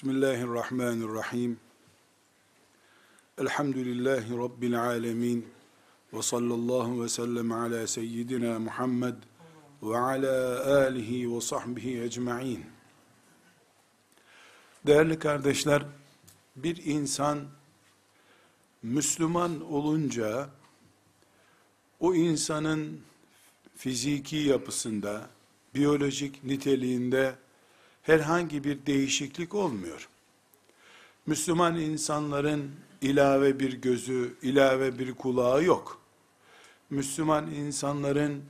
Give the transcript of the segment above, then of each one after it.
Bismillahirrahmanirrahim. Elhamdülillahi Rabbil alemin. Ve sallallahu ve sellem ala seyyidina Muhammed ve ala alihi ve sahbihi ecma'in. Değerli kardeşler, bir insan Müslüman olunca o insanın fiziki yapısında, biyolojik niteliğinde herhangi bir değişiklik olmuyor. Müslüman insanların ilave bir gözü, ilave bir kulağı yok. Müslüman insanların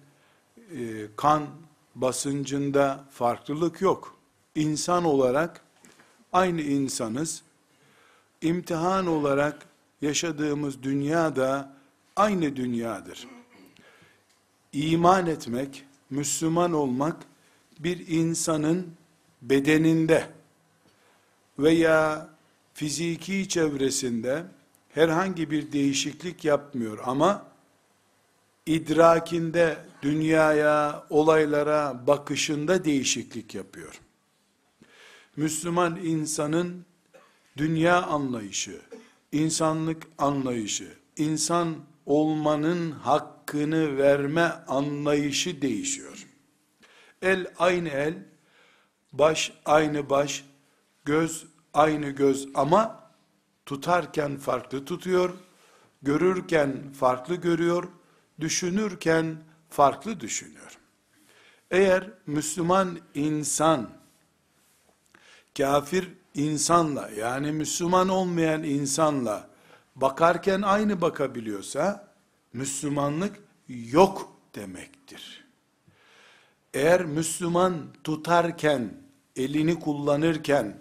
e, kan basıncında farklılık yok. İnsan olarak aynı insanız. İmtihan olarak yaşadığımız dünya da aynı dünyadır. İman etmek, Müslüman olmak bir insanın bedeninde veya fiziki çevresinde herhangi bir değişiklik yapmıyor ama idrakinde, dünyaya, olaylara bakışında değişiklik yapıyor. Müslüman insanın dünya anlayışı, insanlık anlayışı, insan olmanın hakkını verme anlayışı değişiyor. El aynı el, baş aynı baş, göz aynı göz ama tutarken farklı tutuyor, görürken farklı görüyor, düşünürken farklı düşünüyor. Eğer Müslüman insan kafir insanla yani Müslüman olmayan insanla bakarken aynı bakabiliyorsa Müslümanlık yok demektir. Eğer Müslüman tutarken, elini kullanırken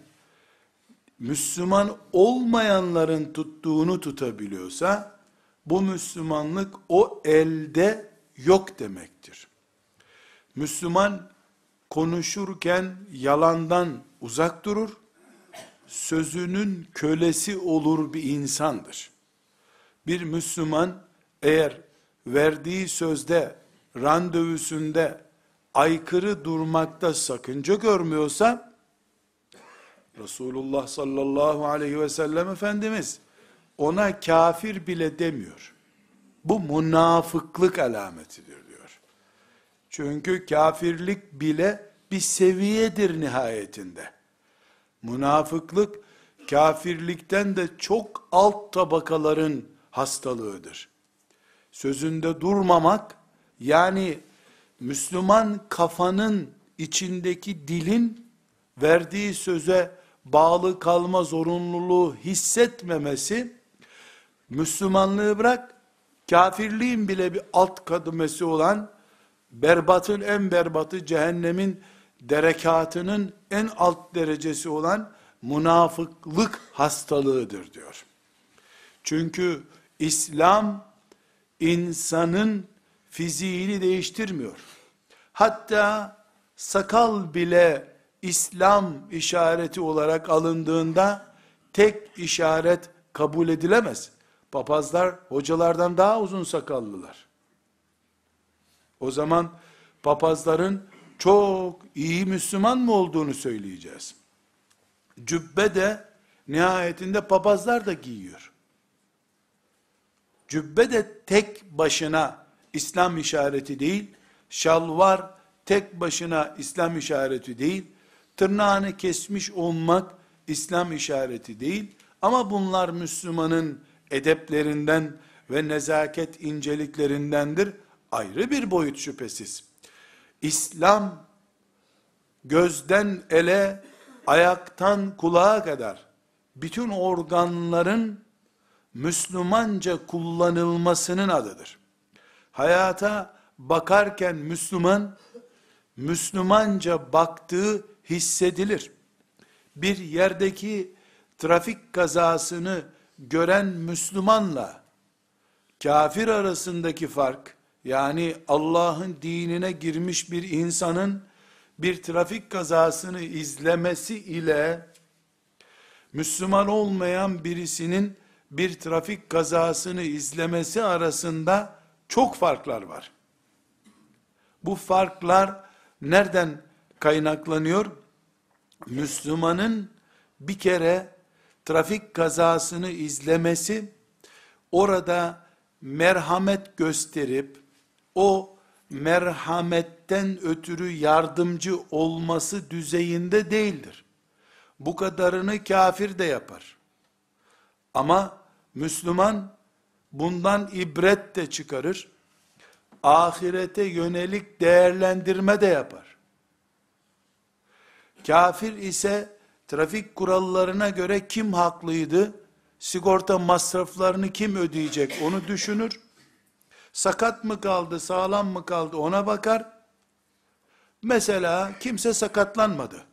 Müslüman olmayanların tuttuğunu tutabiliyorsa bu Müslümanlık o elde yok demektir. Müslüman konuşurken yalandan uzak durur, sözünün kölesi olur bir insandır. Bir Müslüman eğer verdiği sözde, randevusunda aykırı durmakta sakınca görmüyorsa, Resulullah sallallahu aleyhi ve sellem Efendimiz, ona kafir bile demiyor. Bu münafıklık alametidir diyor. Çünkü kafirlik bile bir seviyedir nihayetinde. Münafıklık kafirlikten de çok alt tabakaların hastalığıdır. Sözünde durmamak yani Müslüman kafanın içindeki dilin verdiği söze bağlı kalma zorunluluğu hissetmemesi Müslümanlığı bırak kafirliğin bile bir alt kademesi olan berbatın en berbatı cehennemin derekatının en alt derecesi olan münafıklık hastalığıdır diyor. Çünkü İslam insanın fiziğini değiştirmiyor. Hatta sakal bile İslam işareti olarak alındığında tek işaret kabul edilemez. Papazlar hocalardan daha uzun sakallılar. O zaman papazların çok iyi Müslüman mı olduğunu söyleyeceğiz. Cübbe de nihayetinde papazlar da giyiyor. Cübbe de tek başına İslam işareti değil, şalvar tek başına İslam işareti değil, tırnağını kesmiş olmak İslam işareti değil, ama bunlar Müslümanın edeplerinden ve nezaket inceliklerindendir. Ayrı bir boyut şüphesiz. İslam gözden ele, ayaktan kulağa kadar bütün organların Müslümanca kullanılmasının adıdır. Hayata bakarken Müslüman, Müslümanca baktığı hissedilir. Bir yerdeki trafik kazasını gören Müslümanla kafir arasındaki fark, yani Allah'ın dinine girmiş bir insanın bir trafik kazasını izlemesi ile Müslüman olmayan birisinin bir trafik kazasını izlemesi arasında çok farklar var. Bu farklar nereden kaynaklanıyor? Müslümanın bir kere trafik kazasını izlemesi, orada merhamet gösterip, o merhametten ötürü yardımcı olması düzeyinde değildir. Bu kadarını kafir de yapar. Ama Müslüman bundan ibret de çıkarır. Ahirete yönelik değerlendirme de yapar. Kafir ise trafik kurallarına göre kim haklıydı? Sigorta masraflarını kim ödeyecek onu düşünür. Sakat mı kaldı, sağlam mı kaldı ona bakar. Mesela kimse sakatlanmadı.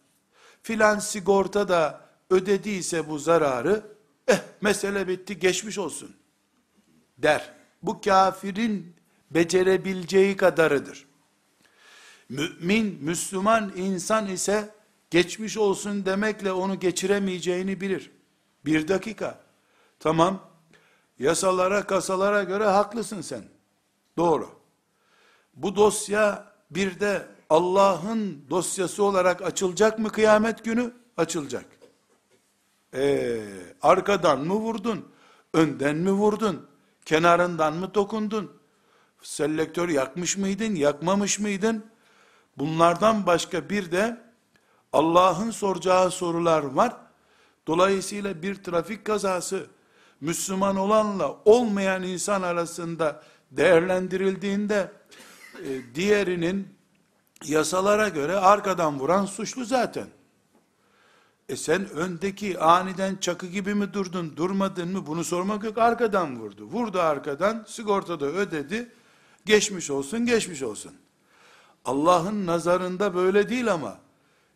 Filan sigorta da ödediyse bu zararı, eh mesele bitti geçmiş olsun der. Bu kafirin becerebileceği kadarıdır. Mümin, Müslüman insan ise geçmiş olsun demekle onu geçiremeyeceğini bilir. Bir dakika. Tamam. Yasalara, kasalara göre haklısın sen. Doğru. Bu dosya bir de Allah'ın dosyası olarak açılacak mı kıyamet günü? Açılacak. Ee, arkadan mı vurdun? Önden mi vurdun? Kenarından mı dokundun? Selektör yakmış mıydın? Yakmamış mıydın? Bunlardan başka bir de Allah'ın soracağı sorular var. Dolayısıyla bir trafik kazası Müslüman olanla olmayan insan arasında değerlendirildiğinde e, diğerinin yasalara göre arkadan vuran suçlu zaten. E sen öndeki aniden çakı gibi mi durdun, durmadın mı? Bunu sormak yok. Arkadan vurdu. Vurdu arkadan, sigortada ödedi. Geçmiş olsun, geçmiş olsun. Allah'ın nazarında böyle değil ama.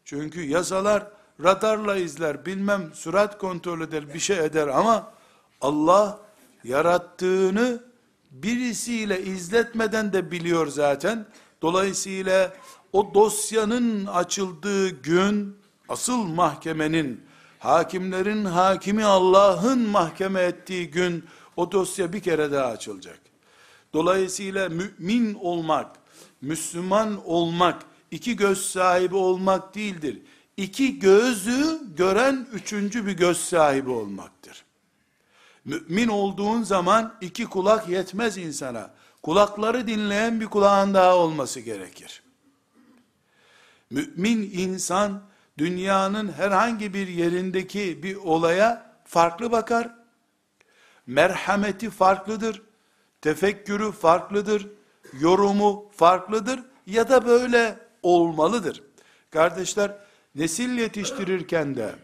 Çünkü yasalar radarla izler, bilmem sürat kontrol eder, bir şey eder ama Allah yarattığını birisiyle izletmeden de biliyor zaten. Dolayısıyla o dosyanın açıldığı gün asıl mahkemenin hakimlerin hakimi Allah'ın mahkeme ettiği gün o dosya bir kere daha açılacak. Dolayısıyla mümin olmak, Müslüman olmak, iki göz sahibi olmak değildir. İki gözü gören üçüncü bir göz sahibi olmaktır. Mümin olduğun zaman iki kulak yetmez insana. Kulakları dinleyen bir kulağın daha olması gerekir. Mümin insan dünyanın herhangi bir yerindeki bir olaya farklı bakar. Merhameti farklıdır. Tefekkürü farklıdır. Yorumu farklıdır ya da böyle olmalıdır. Kardeşler nesil yetiştirirken de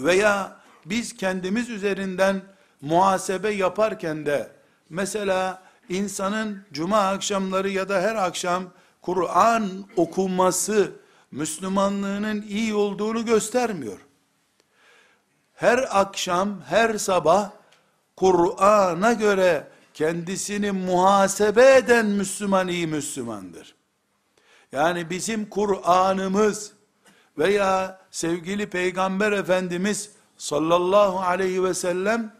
veya biz kendimiz üzerinden muhasebe yaparken de mesela insanın cuma akşamları ya da her akşam Kur'an okuması Müslümanlığının iyi olduğunu göstermiyor. Her akşam, her sabah Kur'an'a göre kendisini muhasebe eden Müslüman iyi Müslümandır. Yani bizim Kur'an'ımız veya sevgili Peygamber Efendimiz sallallahu aleyhi ve sellem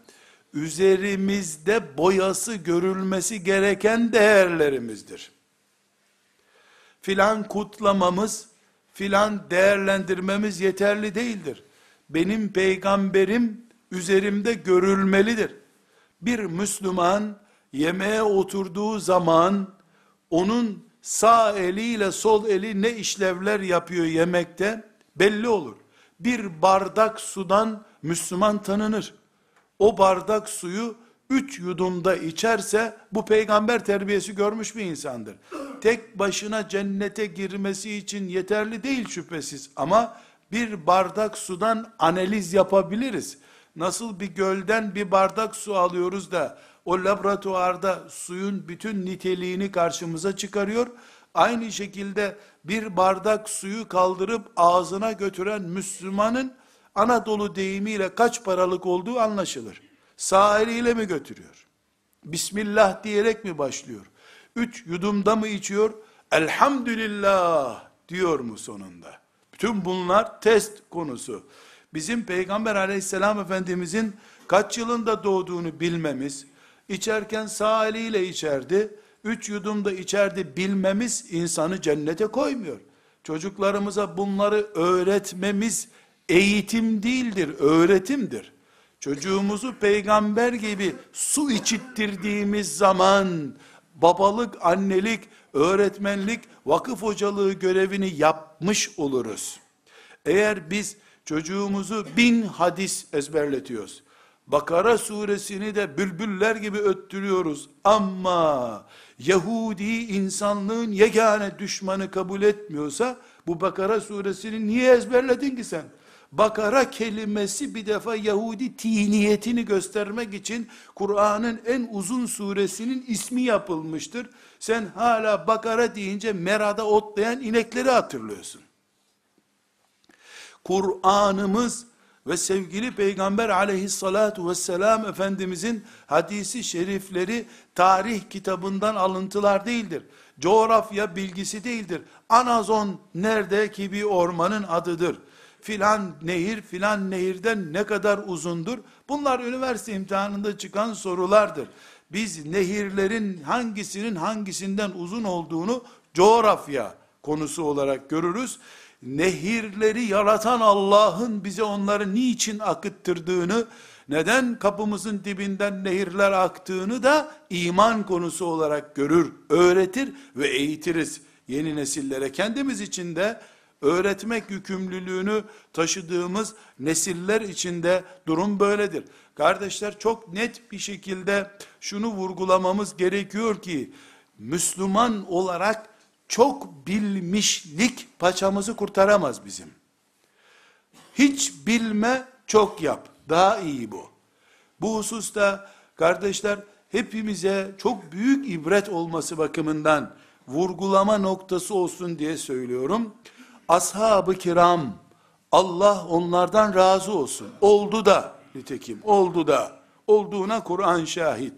üzerimizde boyası görülmesi gereken değerlerimizdir. Filan kutlamamız, filan değerlendirmemiz yeterli değildir. Benim peygamberim üzerimde görülmelidir. Bir Müslüman yemeğe oturduğu zaman onun sağ eliyle sol eli ne işlevler yapıyor yemekte belli olur. Bir bardak sudan Müslüman tanınır. O bardak suyu üç yudumda içerse bu peygamber terbiyesi görmüş bir insandır. Tek başına cennete girmesi için yeterli değil şüphesiz ama bir bardak sudan analiz yapabiliriz. Nasıl bir gölden bir bardak su alıyoruz da o laboratuvarda suyun bütün niteliğini karşımıza çıkarıyor. Aynı şekilde bir bardak suyu kaldırıp ağzına götüren Müslümanın Anadolu deyimiyle kaç paralık olduğu anlaşılır. Sağ eliyle mi götürüyor? Bismillah diyerek mi başlıyor? Üç yudumda mı içiyor? Elhamdülillah diyor mu sonunda? Bütün bunlar test konusu. Bizim Peygamber aleyhisselam efendimizin kaç yılında doğduğunu bilmemiz, içerken sağ eliyle içerdi, üç yudumda içerdi bilmemiz insanı cennete koymuyor. Çocuklarımıza bunları öğretmemiz eğitim değildir, öğretimdir. Çocuğumuzu peygamber gibi su içittirdiğimiz zaman babalık, annelik, öğretmenlik, vakıf hocalığı görevini yapmış oluruz. Eğer biz çocuğumuzu bin hadis ezberletiyoruz. Bakara suresini de bülbüller gibi öttürüyoruz. Ama Yahudi insanlığın yegane düşmanı kabul etmiyorsa bu Bakara suresini niye ezberledin ki sen? Bakara kelimesi bir defa Yahudi tiniyetini göstermek için Kur'an'ın en uzun suresinin ismi yapılmıştır. Sen hala Bakara deyince merada otlayan inekleri hatırlıyorsun. Kur'an'ımız ve sevgili Peygamber aleyhissalatu vesselam Efendimizin hadisi şerifleri tarih kitabından alıntılar değildir. Coğrafya bilgisi değildir. Anazon nerede ki bir ormanın adıdır. Filan nehir filan nehirden ne kadar uzundur? Bunlar üniversite imtihanında çıkan sorulardır. Biz nehirlerin hangisinin hangisinden uzun olduğunu coğrafya konusu olarak görürüz nehirleri yaratan Allah'ın bize onları niçin akıttırdığını, neden kapımızın dibinden nehirler aktığını da iman konusu olarak görür, öğretir ve eğitiriz yeni nesillere. Kendimiz için de öğretmek yükümlülüğünü taşıdığımız nesiller içinde durum böyledir. Kardeşler çok net bir şekilde şunu vurgulamamız gerekiyor ki Müslüman olarak çok bilmişlik paçamızı kurtaramaz bizim. Hiç bilme çok yap. Daha iyi bu. Bu hususta kardeşler hepimize çok büyük ibret olması bakımından vurgulama noktası olsun diye söylüyorum. Ashab-ı kiram Allah onlardan razı olsun. Oldu da nitekim oldu da olduğuna Kur'an şahit.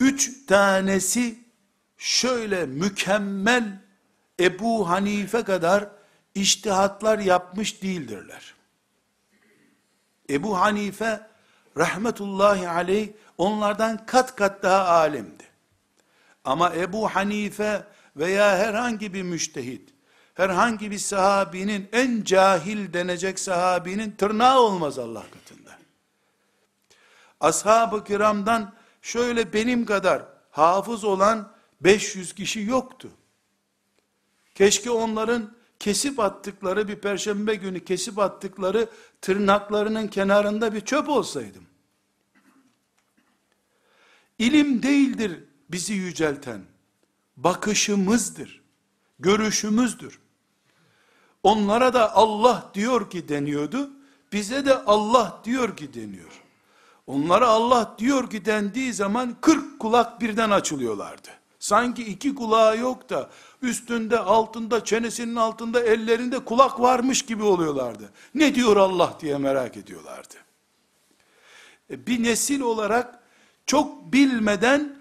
Üç tanesi şöyle mükemmel Ebu Hanife kadar iştihatlar yapmış değildirler. Ebu Hanife rahmetullahi aleyh onlardan kat kat daha alimdi. Ama Ebu Hanife veya herhangi bir müştehit, herhangi bir sahabinin en cahil denecek sahabinin tırnağı olmaz Allah katında. Ashab-ı kiramdan şöyle benim kadar hafız olan 500 kişi yoktu. Keşke onların kesip attıkları bir perşembe günü kesip attıkları tırnaklarının kenarında bir çöp olsaydım. İlim değildir bizi yücelten. Bakışımızdır. Görüşümüzdür. Onlara da Allah diyor ki deniyordu. Bize de Allah diyor ki deniyor. Onlara Allah diyor ki dendiği zaman 40 kulak birden açılıyorlardı. Sanki iki kulağı yok da üstünde, altında, çenesinin altında, ellerinde kulak varmış gibi oluyorlardı. Ne diyor Allah diye merak ediyorlardı. E, bir nesil olarak çok bilmeden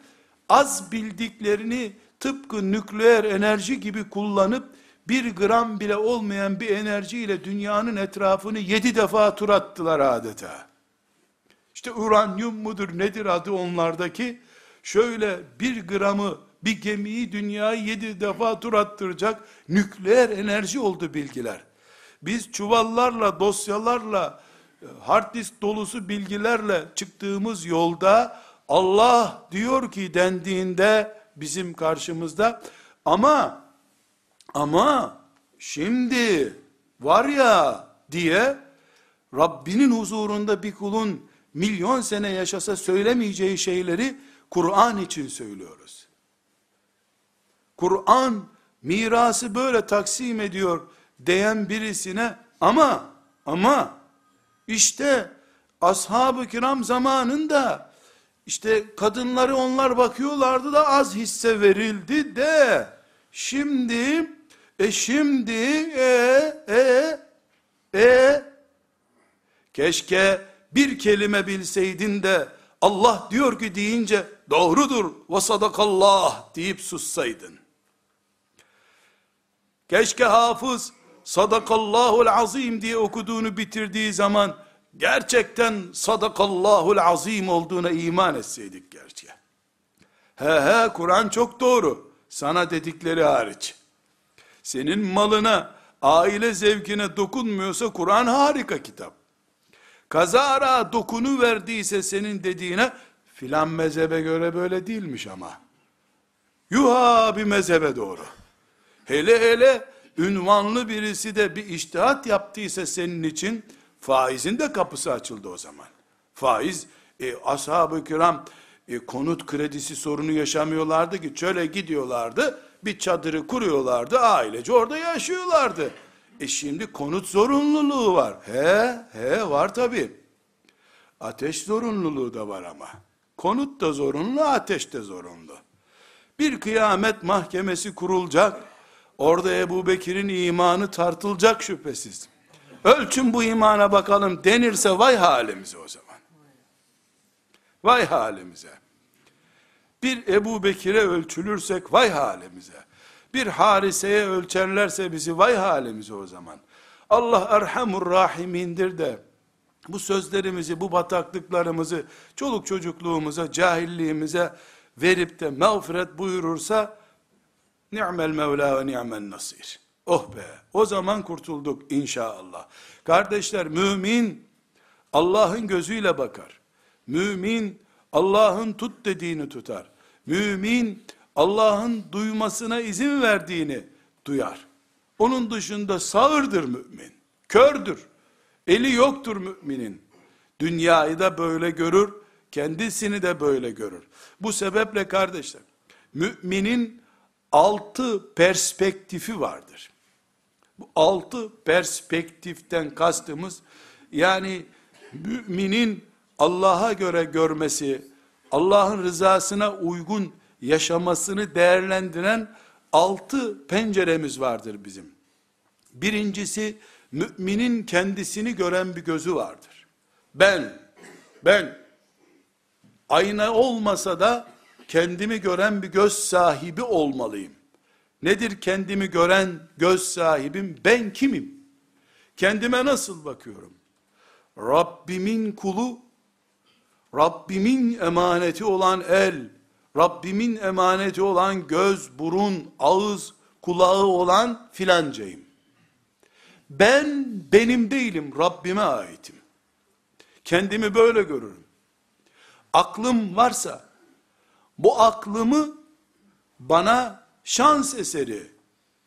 az bildiklerini tıpkı nükleer enerji gibi kullanıp bir gram bile olmayan bir enerjiyle dünyanın etrafını yedi defa tur attılar adeta. İşte uranyum mudur nedir adı onlardaki? Şöyle bir gramı bir gemiyi dünyayı yedi defa tur attıracak nükleer enerji oldu bilgiler. Biz çuvallarla, dosyalarla, e, hard disk dolusu bilgilerle çıktığımız yolda Allah diyor ki dendiğinde bizim karşımızda ama ama şimdi var ya diye Rabbinin huzurunda bir kulun milyon sene yaşasa söylemeyeceği şeyleri Kur'an için söylüyoruz. Kur'an mirası böyle taksim ediyor diyen birisine ama ama işte ashab-ı kiram zamanında işte kadınları onlar bakıyorlardı da az hisse verildi de şimdi e şimdi e e e keşke bir kelime bilseydin de Allah diyor ki deyince doğrudur ve sadakallah deyip sussaydın. Keşke hafız sadakallahul azim diye okuduğunu bitirdiği zaman gerçekten sadakallahul azim olduğuna iman etseydik gerçi. He he Kur'an çok doğru. Sana dedikleri hariç. Senin malına aile zevkine dokunmuyorsa Kur'an harika kitap. Kazara dokunu verdiyse senin dediğine filan mezhebe göre böyle değilmiş ama. Yuha bir mezhebe doğru. Hele hele ünvanlı birisi de bir iştihat yaptıysa senin için faizin de kapısı açıldı o zaman. Faiz e, ashab-ı kiram e, konut kredisi sorunu yaşamıyorlardı ki çöle gidiyorlardı bir çadırı kuruyorlardı ailece orada yaşıyorlardı. E şimdi konut zorunluluğu var. He he var tabi. Ateş zorunluluğu da var ama. Konut da zorunlu ateş de zorunlu. Bir kıyamet mahkemesi kurulacak. Orada Ebu Bekir'in imanı tartılacak şüphesiz. Ölçün bu imana bakalım denirse vay halimize o zaman. Vay halimize. Bir Ebu Bekir'e ölçülürsek vay halimize. Bir hariseye ölçerlerse bizi vay halimize o zaman. Allah Erhamur Rahimindir de bu sözlerimizi, bu bataklıklarımızı çoluk çocukluğumuza, cahilliğimize verip de mağfiret buyurursa ni'mel mevla ve ni'mel nasir. Oh be! O zaman kurtulduk inşallah. Kardeşler mümin Allah'ın gözüyle bakar. Mümin Allah'ın tut dediğini tutar. Mümin Allah'ın duymasına izin verdiğini duyar. Onun dışında sağırdır mümin. Kördür. Eli yoktur müminin. Dünyayı da böyle görür, kendisini de böyle görür. Bu sebeple kardeşler, müminin altı perspektifi vardır. Altı perspektiften kastımız, yani müminin Allah'a göre görmesi, Allah'ın rızasına uygun yaşamasını değerlendiren altı penceremiz vardır bizim. Birincisi, müminin kendisini gören bir gözü vardır. Ben, ben, ayna olmasa da kendimi gören bir göz sahibi olmalıyım. Nedir kendimi gören göz sahibim? Ben kimim? Kendime nasıl bakıyorum? Rabbimin kulu, Rabbimin emaneti olan el, Rabbimin emaneti olan göz, burun, ağız, kulağı olan filancayım. Ben benim değilim, Rabbime aitim. Kendimi böyle görürüm. Aklım varsa, bu aklımı bana şans eseri,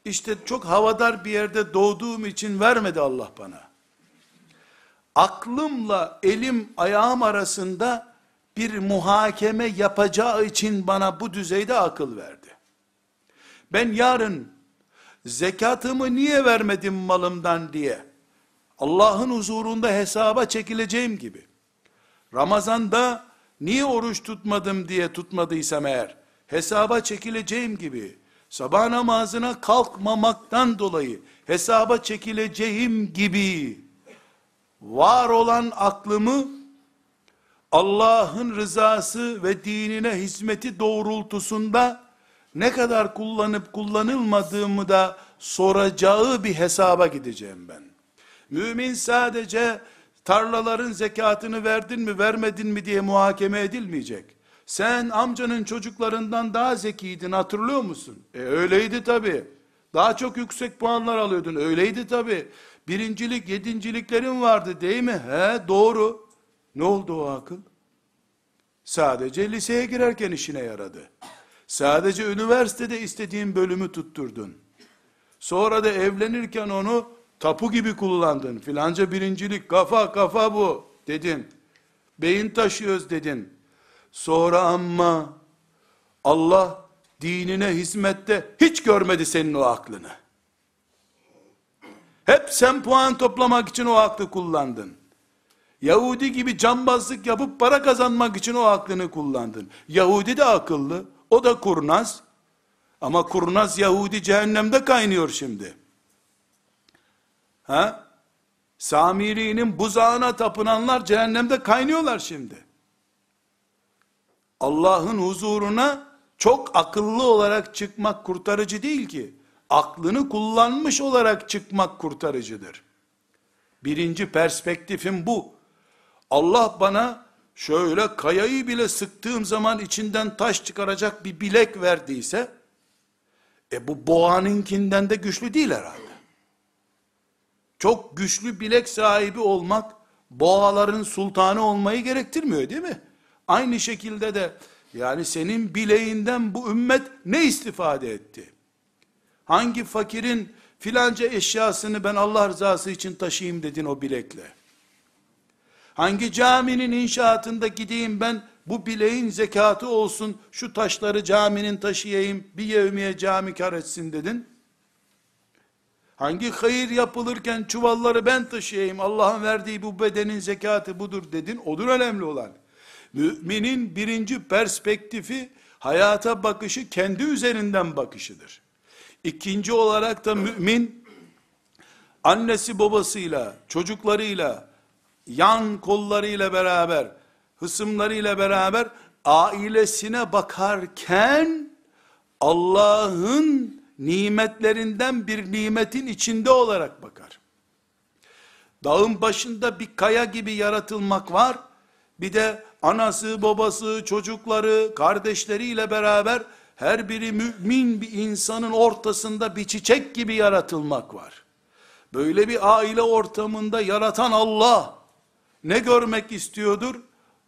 işte çok havadar bir yerde doğduğum için vermedi Allah bana. Aklımla elim ayağım arasında bir muhakeme yapacağı için bana bu düzeyde akıl verdi. Ben yarın zekatımı niye vermedim malımdan diye Allah'ın huzurunda hesaba çekileceğim gibi Ramazanda niye oruç tutmadım diye tutmadıysam eğer hesaba çekileceğim gibi sabah namazına kalkmamaktan dolayı hesaba çekileceğim gibi var olan aklımı Allah'ın rızası ve dinine hizmeti doğrultusunda ne kadar kullanıp kullanılmadığımı da soracağı bir hesaba gideceğim ben. Mümin sadece tarlaların zekatını verdin mi vermedin mi diye muhakeme edilmeyecek. Sen amcanın çocuklarından daha zekiydin hatırlıyor musun? E öyleydi tabi. Daha çok yüksek puanlar alıyordun öyleydi tabi. Birincilik yedinciliklerin vardı değil mi? He doğru. Ne oldu o akıl? Sadece liseye girerken işine yaradı. Sadece üniversitede istediğin bölümü tutturdun. Sonra da evlenirken onu tapu gibi kullandın. Filanca birincilik, kafa kafa bu dedin. Beyin taşıyoruz dedin. Sonra ama Allah dinine hizmette hiç görmedi senin o aklını. Hep sen puan toplamak için o aklı kullandın. Yahudi gibi cambazlık yapıp para kazanmak için o aklını kullandın. Yahudi de akıllı, o da kurnaz. Ama kurnaz Yahudi cehennemde kaynıyor şimdi. Ha? Samiri'nin buzağına tapınanlar cehennemde kaynıyorlar şimdi. Allah'ın huzuruna çok akıllı olarak çıkmak kurtarıcı değil ki. Aklını kullanmış olarak çıkmak kurtarıcıdır. Birinci perspektifim bu. Allah bana şöyle kayayı bile sıktığım zaman içinden taş çıkaracak bir bilek verdiyse, e bu boğanınkinden de güçlü değil herhalde. çok güçlü bilek sahibi olmak, boğaların sultanı olmayı gerektirmiyor değil mi? Aynı şekilde de yani senin bileğinden bu ümmet ne istifade etti? Hangi fakirin filanca eşyasını ben Allah rızası için taşıyayım dedin o bilekle? Hangi caminin inşaatında gideyim ben bu bileğin zekatı olsun şu taşları caminin taşıyayım bir yevmiye cami kar etsin dedin? Hangi hayır yapılırken çuvalları ben taşıyayım Allah'ın verdiği bu bedenin zekatı budur dedin odur önemli olan. Müminin birinci perspektifi hayata bakışı kendi üzerinden bakışıdır. İkinci olarak da mümin annesi babasıyla, çocuklarıyla, yan kollarıyla beraber, hısımlarıyla beraber ailesine bakarken Allah'ın nimetlerinden bir nimetin içinde olarak bakar. Dağın başında bir kaya gibi yaratılmak var. Bir de anası, babası, çocukları, kardeşleriyle beraber her biri mümin bir insanın ortasında bir çiçek gibi yaratılmak var. Böyle bir aile ortamında yaratan Allah ne görmek istiyordur?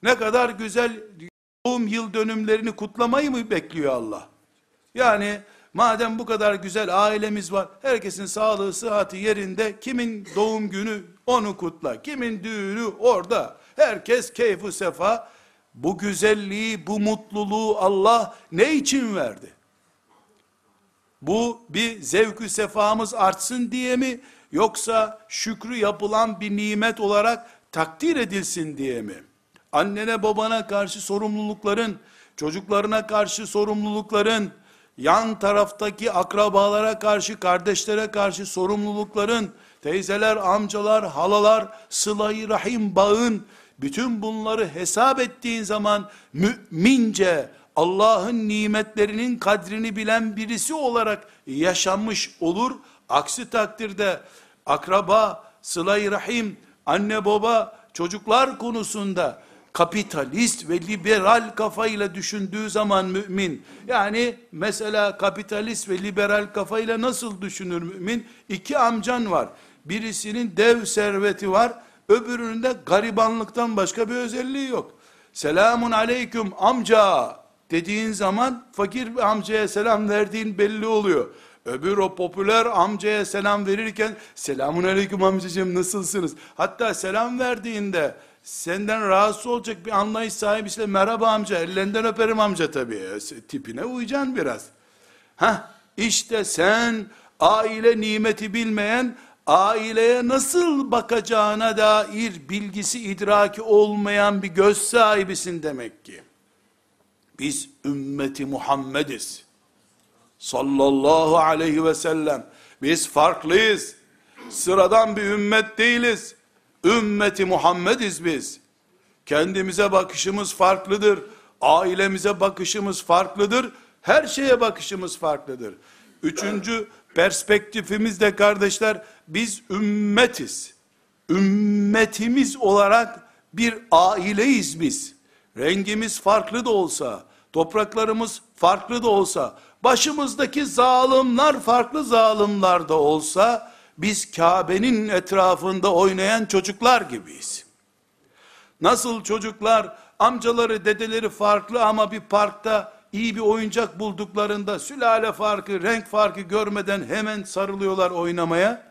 Ne kadar güzel doğum yıl dönümlerini kutlamayı mı bekliyor Allah? Yani madem bu kadar güzel ailemiz var, herkesin sağlığı, sıhhati yerinde, kimin doğum günü onu kutla, kimin düğünü orada, herkes keyfu sefa, bu güzelliği, bu mutluluğu Allah ne için verdi? Bu bir zevkü sefamız artsın diye mi, yoksa şükrü yapılan bir nimet olarak takdir edilsin diye mi? Annene babana karşı sorumlulukların, çocuklarına karşı sorumlulukların, yan taraftaki akrabalara karşı, kardeşlere karşı sorumlulukların, teyzeler, amcalar, halalar, sılayı rahim bağın, bütün bunları hesap ettiğin zaman mümince Allah'ın nimetlerinin kadrini bilen birisi olarak yaşamış olur. Aksi takdirde akraba, sıla rahim, anne baba, çocuklar konusunda kapitalist ve liberal kafayla düşündüğü zaman mümin, yani mesela kapitalist ve liberal kafayla nasıl düşünür mümin? İki amcan var. Birisinin dev serveti var, öbürünün de garibanlıktan başka bir özelliği yok. Selamun aleyküm amca dediğin zaman fakir bir amcaya selam verdiğin belli oluyor. Öbür o popüler amcaya selam verirken selamun aleyküm amcacığım nasılsınız? Hatta selam verdiğinde senden rahatsız olacak bir anlayış sahibi merhaba amca ellerinden öperim amca tabii tipine uyacaksın biraz. Ha işte sen aile nimeti bilmeyen aileye nasıl bakacağına dair bilgisi idraki olmayan bir göz sahibisin demek ki. Biz ümmeti Muhammediz. Sallallahu aleyhi ve sellem. Biz farklıyız. Sıradan bir ümmet değiliz. Ümmeti Muhammediz biz. Kendimize bakışımız farklıdır. Ailemize bakışımız farklıdır. Her şeye bakışımız farklıdır. Üçüncü perspektifimiz de kardeşler, biz ümmetiz. Ümmetimiz olarak bir aileyiz biz. Rengimiz farklı da olsa, topraklarımız farklı da olsa, başımızdaki zalimler farklı zalimler de olsa, biz Kabe'nin etrafında oynayan çocuklar gibiyiz. Nasıl çocuklar amcaları dedeleri farklı ama bir parkta iyi bir oyuncak bulduklarında sülale farkı, renk farkı görmeden hemen sarılıyorlar oynamaya.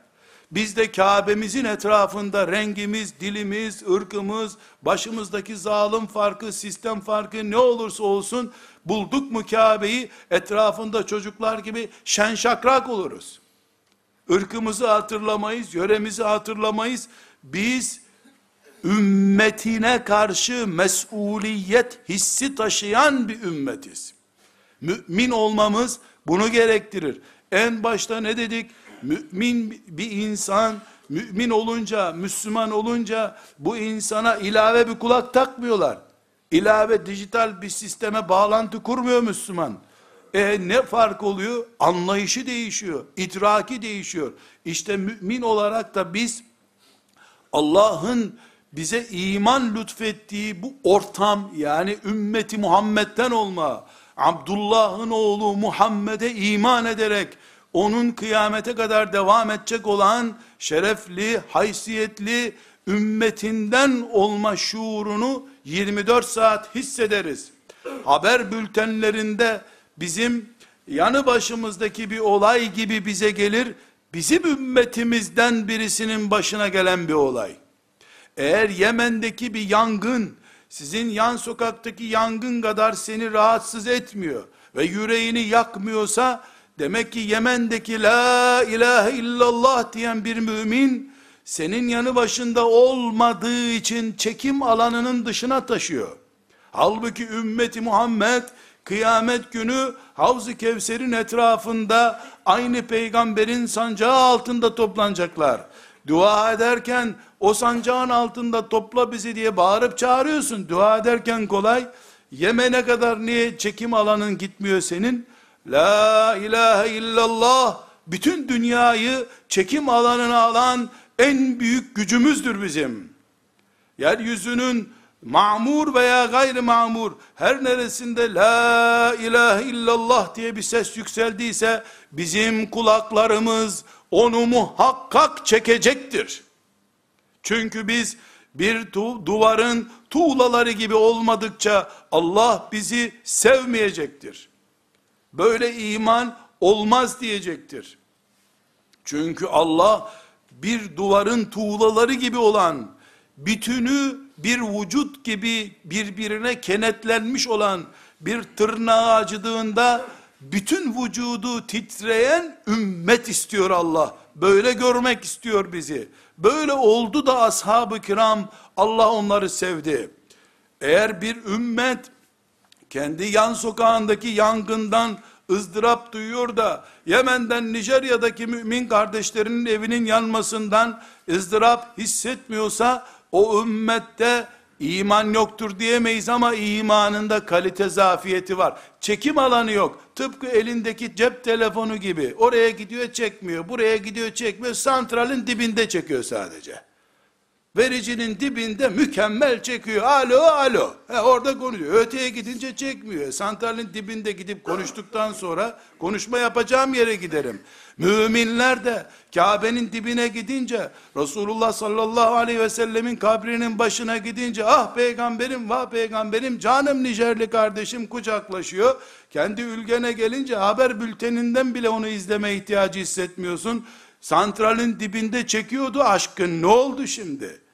Biz de Kabe'mizin etrafında rengimiz, dilimiz, ırkımız, başımızdaki zalim farkı, sistem farkı ne olursa olsun bulduk mu Kabe'yi etrafında çocuklar gibi şen şakrak oluruz. Irkımızı hatırlamayız, yöremizi hatırlamayız. Biz ümmetine karşı mesuliyet hissi taşıyan bir ümmetiz. Mümin olmamız bunu gerektirir. En başta ne dedik? Mümin bir insan, mümin olunca, Müslüman olunca bu insana ilave bir kulak takmıyorlar. İlave dijital bir sisteme bağlantı kurmuyor Müslüman. E ne fark oluyor? Anlayışı değişiyor, idraki değişiyor. İşte mümin olarak da biz Allah'ın bize iman lütfettiği bu ortam yani ümmeti Muhammed'den olma, Abdullah'ın oğlu Muhammed'e iman ederek onun kıyamete kadar devam edecek olan şerefli, haysiyetli ümmetinden olma şuurunu 24 saat hissederiz. Haber bültenlerinde bizim yanı başımızdaki bir olay gibi bize gelir, bizim ümmetimizden birisinin başına gelen bir olay. Eğer Yemen'deki bir yangın, sizin yan sokaktaki yangın kadar seni rahatsız etmiyor ve yüreğini yakmıyorsa, demek ki Yemen'deki la ilahe illallah diyen bir mümin, senin yanı başında olmadığı için çekim alanının dışına taşıyor. Halbuki ümmeti Muhammed, kıyamet günü Havz-ı Kevser'in etrafında aynı peygamberin sancağı altında toplanacaklar. Dua ederken o sancağın altında topla bizi diye bağırıp çağırıyorsun. Dua ederken kolay. Yemen'e kadar niye çekim alanın gitmiyor senin? La ilahe illallah bütün dünyayı çekim alanına alan en büyük gücümüzdür bizim. Yeryüzünün mamur veya gayri mamur her neresinde la ilahe illallah diye bir ses yükseldiyse bizim kulaklarımız onu muhakkak çekecektir. Çünkü biz bir duvarın tuğlaları gibi olmadıkça Allah bizi sevmeyecektir. Böyle iman olmaz diyecektir. Çünkü Allah bir duvarın tuğlaları gibi olan bütünü bir vücut gibi birbirine kenetlenmiş olan bir tırnağı acıdığında bütün vücudu titreyen ümmet istiyor Allah. Böyle görmek istiyor bizi. Böyle oldu da ashab-ı kiram Allah onları sevdi. Eğer bir ümmet kendi yan sokağındaki yangından ızdırap duyuyor da Yemen'den Nijerya'daki mümin kardeşlerinin evinin yanmasından ızdırap hissetmiyorsa o ümmette iman yoktur diyemeyiz ama imanında kalite zafiyeti var. Çekim alanı yok. Tıpkı elindeki cep telefonu gibi. Oraya gidiyor çekmiyor. Buraya gidiyor çekmiyor. Santralin dibinde çekiyor sadece. Vericinin dibinde mükemmel çekiyor. Alo alo. He, orada konuşuyor. Öteye gidince çekmiyor. Santralin dibinde gidip konuştuktan sonra konuşma yapacağım yere giderim. Müminler de Kabe'nin dibine gidince Resulullah sallallahu aleyhi ve sellemin kabrinin başına gidince ah peygamberim vah peygamberim canım Nijerli kardeşim kucaklaşıyor. Kendi ülgene gelince haber bülteninden bile onu izleme ihtiyacı hissetmiyorsun. Santralin dibinde çekiyordu aşkın ne oldu şimdi?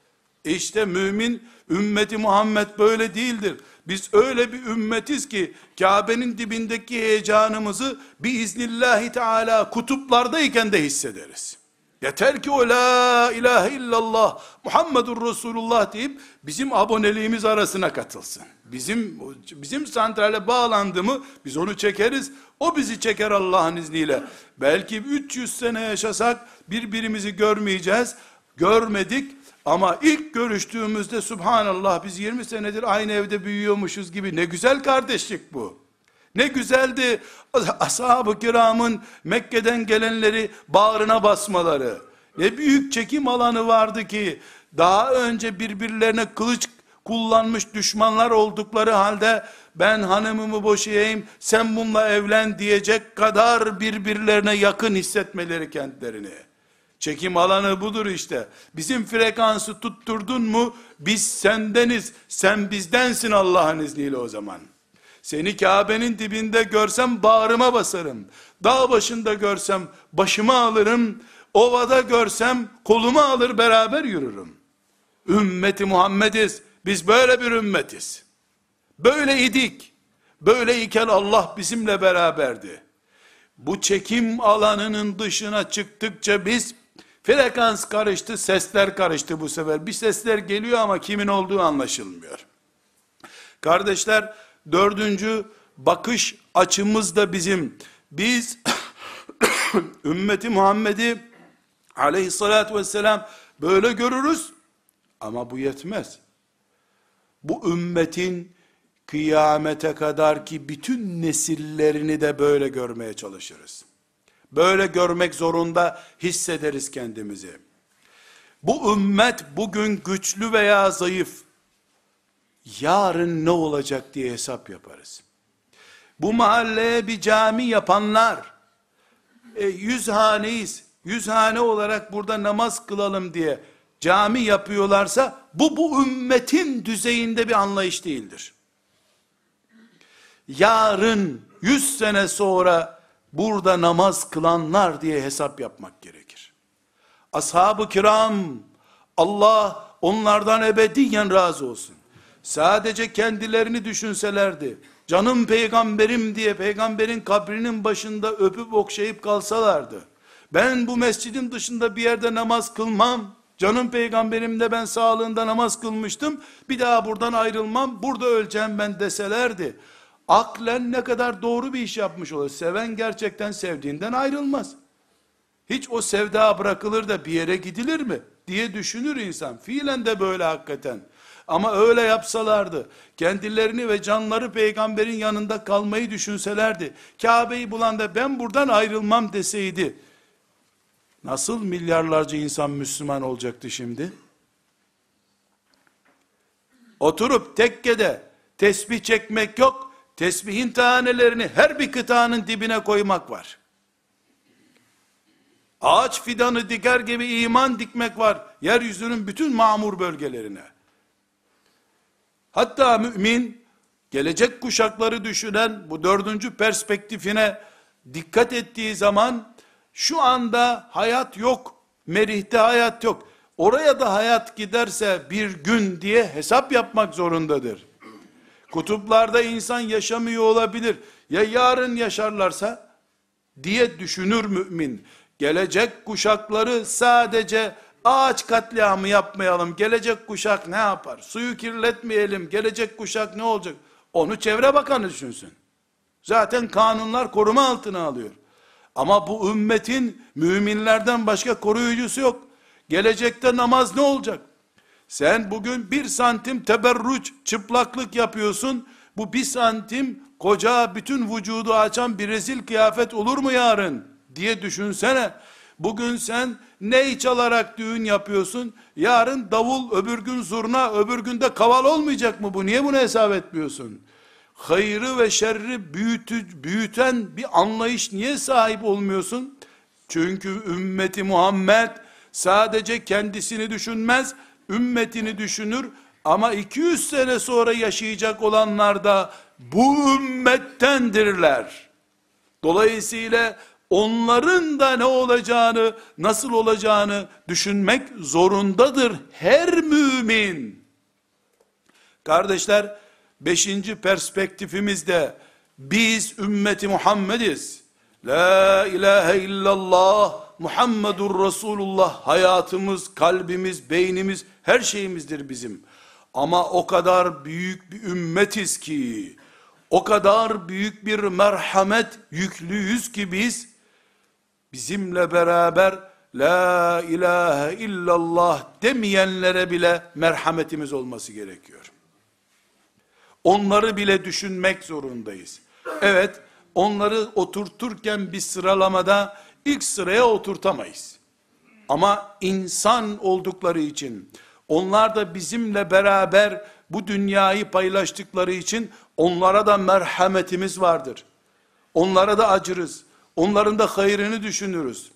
İşte mümin ümmeti Muhammed böyle değildir. Biz öyle bir ümmetiz ki Kabe'nin dibindeki heyecanımızı biiznillahi teala kutuplardayken de hissederiz. Yeter ki o la ilahe illallah Muhammedur Resulullah deyip bizim aboneliğimiz arasına katılsın. Bizim bizim santrale bağlandı mı biz onu çekeriz. O bizi çeker Allah'ın izniyle. Belki 300 sene yaşasak birbirimizi görmeyeceğiz. Görmedik ama ilk görüştüğümüzde subhanallah biz 20 senedir aynı evde büyüyormuşuz gibi ne güzel kardeşlik bu. Ne güzeldi ashab-ı kiramın Mekke'den gelenleri bağrına basmaları. Ne büyük çekim alanı vardı ki daha önce birbirlerine kılıç kullanmış düşmanlar oldukları halde ben hanımımı boşayayım sen bununla evlen diyecek kadar birbirlerine yakın hissetmeleri kentlerini. Çekim alanı budur işte. Bizim frekansı tutturdun mu biz sendeniz, sen bizdensin Allah'ın izniyle o zaman. Seni Kabe'nin dibinde görsem bağrıma basarım. Dağ başında görsem başıma alırım. Ovada görsem koluma alır beraber yürürüm. Ümmeti Muhammediz. Biz böyle bir ümmetiz. Böyle idik. Böyle iken Allah bizimle beraberdi. Bu çekim alanının dışına çıktıkça biz Frekans karıştı, sesler karıştı bu sefer. Bir sesler geliyor ama kimin olduğu anlaşılmıyor. Kardeşler, dördüncü bakış açımız da bizim. Biz ümmeti Muhammed'i aleyhissalatü vesselam böyle görürüz ama bu yetmez. Bu ümmetin kıyamete kadar ki bütün nesillerini de böyle görmeye çalışırız. Böyle görmek zorunda hissederiz kendimizi. Bu ümmet bugün güçlü veya zayıf, yarın ne olacak diye hesap yaparız. Bu mahalleye bir cami yapanlar, e, yüz haneyiz, yüz hane olarak burada namaz kılalım diye cami yapıyorlarsa, bu bu ümmetin düzeyinde bir anlayış değildir. Yarın, yüz sene sonra, burada namaz kılanlar diye hesap yapmak gerekir. Ashab-ı kiram, Allah onlardan ebediyen razı olsun. Sadece kendilerini düşünselerdi, canım peygamberim diye peygamberin kabrinin başında öpüp okşayıp kalsalardı, ben bu mescidin dışında bir yerde namaz kılmam, canım peygamberimde ben sağlığında namaz kılmıştım, bir daha buradan ayrılmam, burada öleceğim ben deselerdi, aklen ne kadar doğru bir iş yapmış olur. Seven gerçekten sevdiğinden ayrılmaz. Hiç o sevda bırakılır da bir yere gidilir mi? diye düşünür insan. Fiilen de böyle hakikaten. Ama öyle yapsalardı, kendilerini ve canları peygamberin yanında kalmayı düşünselerdi, Kabe'yi bulan da ben buradan ayrılmam deseydi, nasıl milyarlarca insan Müslüman olacaktı şimdi? Oturup tekkede tesbih çekmek yok, tesbihin tanelerini her bir kıtanın dibine koymak var. Ağaç fidanı diker gibi iman dikmek var, yeryüzünün bütün mamur bölgelerine. Hatta mümin, gelecek kuşakları düşünen bu dördüncü perspektifine dikkat ettiği zaman, şu anda hayat yok, merihte hayat yok, oraya da hayat giderse bir gün diye hesap yapmak zorundadır. Kutuplarda insan yaşamıyor olabilir, ya yarın yaşarlarsa, diye düşünür mümin. Gelecek kuşakları sadece Ağaç katliamı yapmayalım. Gelecek kuşak ne yapar? Suyu kirletmeyelim. Gelecek kuşak ne olacak? Onu çevre bakanı düşünsün. Zaten kanunlar koruma altına alıyor. Ama bu ümmetin müminlerden başka koruyucusu yok. Gelecekte namaz ne olacak? Sen bugün bir santim teberruç, çıplaklık yapıyorsun. Bu bir santim koca bütün vücudu açan bir rezil kıyafet olur mu yarın? Diye düşünsene. Bugün sen ney çalarak düğün yapıyorsun? Yarın davul, öbür gün zurna, öbür günde kaval olmayacak mı bu? Niye bunu hesap etmiyorsun? Hayrı ve şerri büyütü, büyüten bir anlayış niye sahip olmuyorsun? Çünkü ümmeti Muhammed sadece kendisini düşünmez, ümmetini düşünür ama 200 sene sonra yaşayacak olanlar da bu ümmettendirler. Dolayısıyla onların da ne olacağını, nasıl olacağını düşünmek zorundadır her mümin. Kardeşler, beşinci perspektifimizde, biz ümmeti Muhammediz. La ilahe illallah Muhammedur Resulullah hayatımız, kalbimiz, beynimiz, her şeyimizdir bizim. Ama o kadar büyük bir ümmetiz ki, o kadar büyük bir merhamet yüklüyüz ki biz, bizimle beraber la ilahe illallah demeyenlere bile merhametimiz olması gerekiyor. Onları bile düşünmek zorundayız. Evet, onları oturturken bir sıralamada ilk sıraya oturtamayız. Ama insan oldukları için, onlar da bizimle beraber bu dünyayı paylaştıkları için onlara da merhametimiz vardır. Onlara da acırız. Onların da hayrını düşünürüz.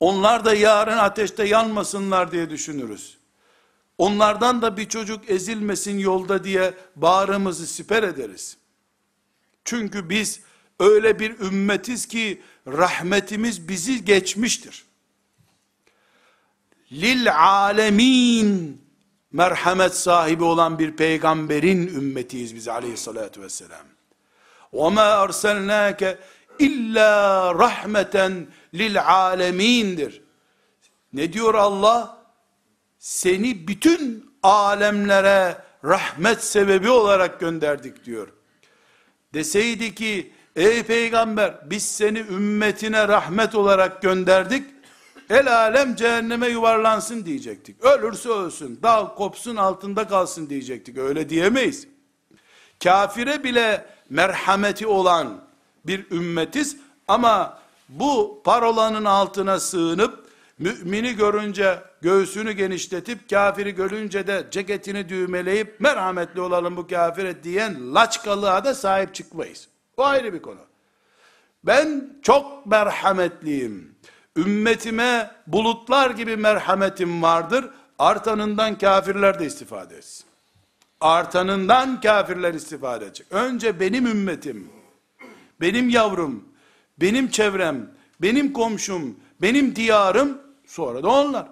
Onlar da yarın ateşte yanmasınlar diye düşünürüz. Onlardan da bir çocuk ezilmesin yolda diye bağrımızı siper ederiz. Çünkü biz öyle bir ümmetiz ki rahmetimiz bizi geçmiştir. Lil alemin merhamet sahibi olan bir peygamberin ümmetiyiz biz aleyhissalatü vesselam. وَمَا أَرْسَلْنَاكَ illa rahmeten lil alemindir. Ne diyor Allah? Seni bütün alemlere rahmet sebebi olarak gönderdik diyor. Deseydi ki ey peygamber biz seni ümmetine rahmet olarak gönderdik. El alem cehenneme yuvarlansın diyecektik. Ölürse ölsün, dal kopsun altında kalsın diyecektik. Öyle diyemeyiz. Kafire bile merhameti olan bir ümmetiz ama bu parolanın altına sığınıp mümini görünce göğsünü genişletip kafiri görünce de ceketini düğmeleyip merhametli olalım bu kafire diyen laçkalığa da sahip çıkmayız. O ayrı bir konu. Ben çok merhametliyim. Ümmetime bulutlar gibi merhametim vardır. Artanından kafirler de istifade etsin. Artanından kafirler istifade edecek. Önce benim ümmetim, benim yavrum, benim çevrem, benim komşum, benim diyarım, sonra da onlar.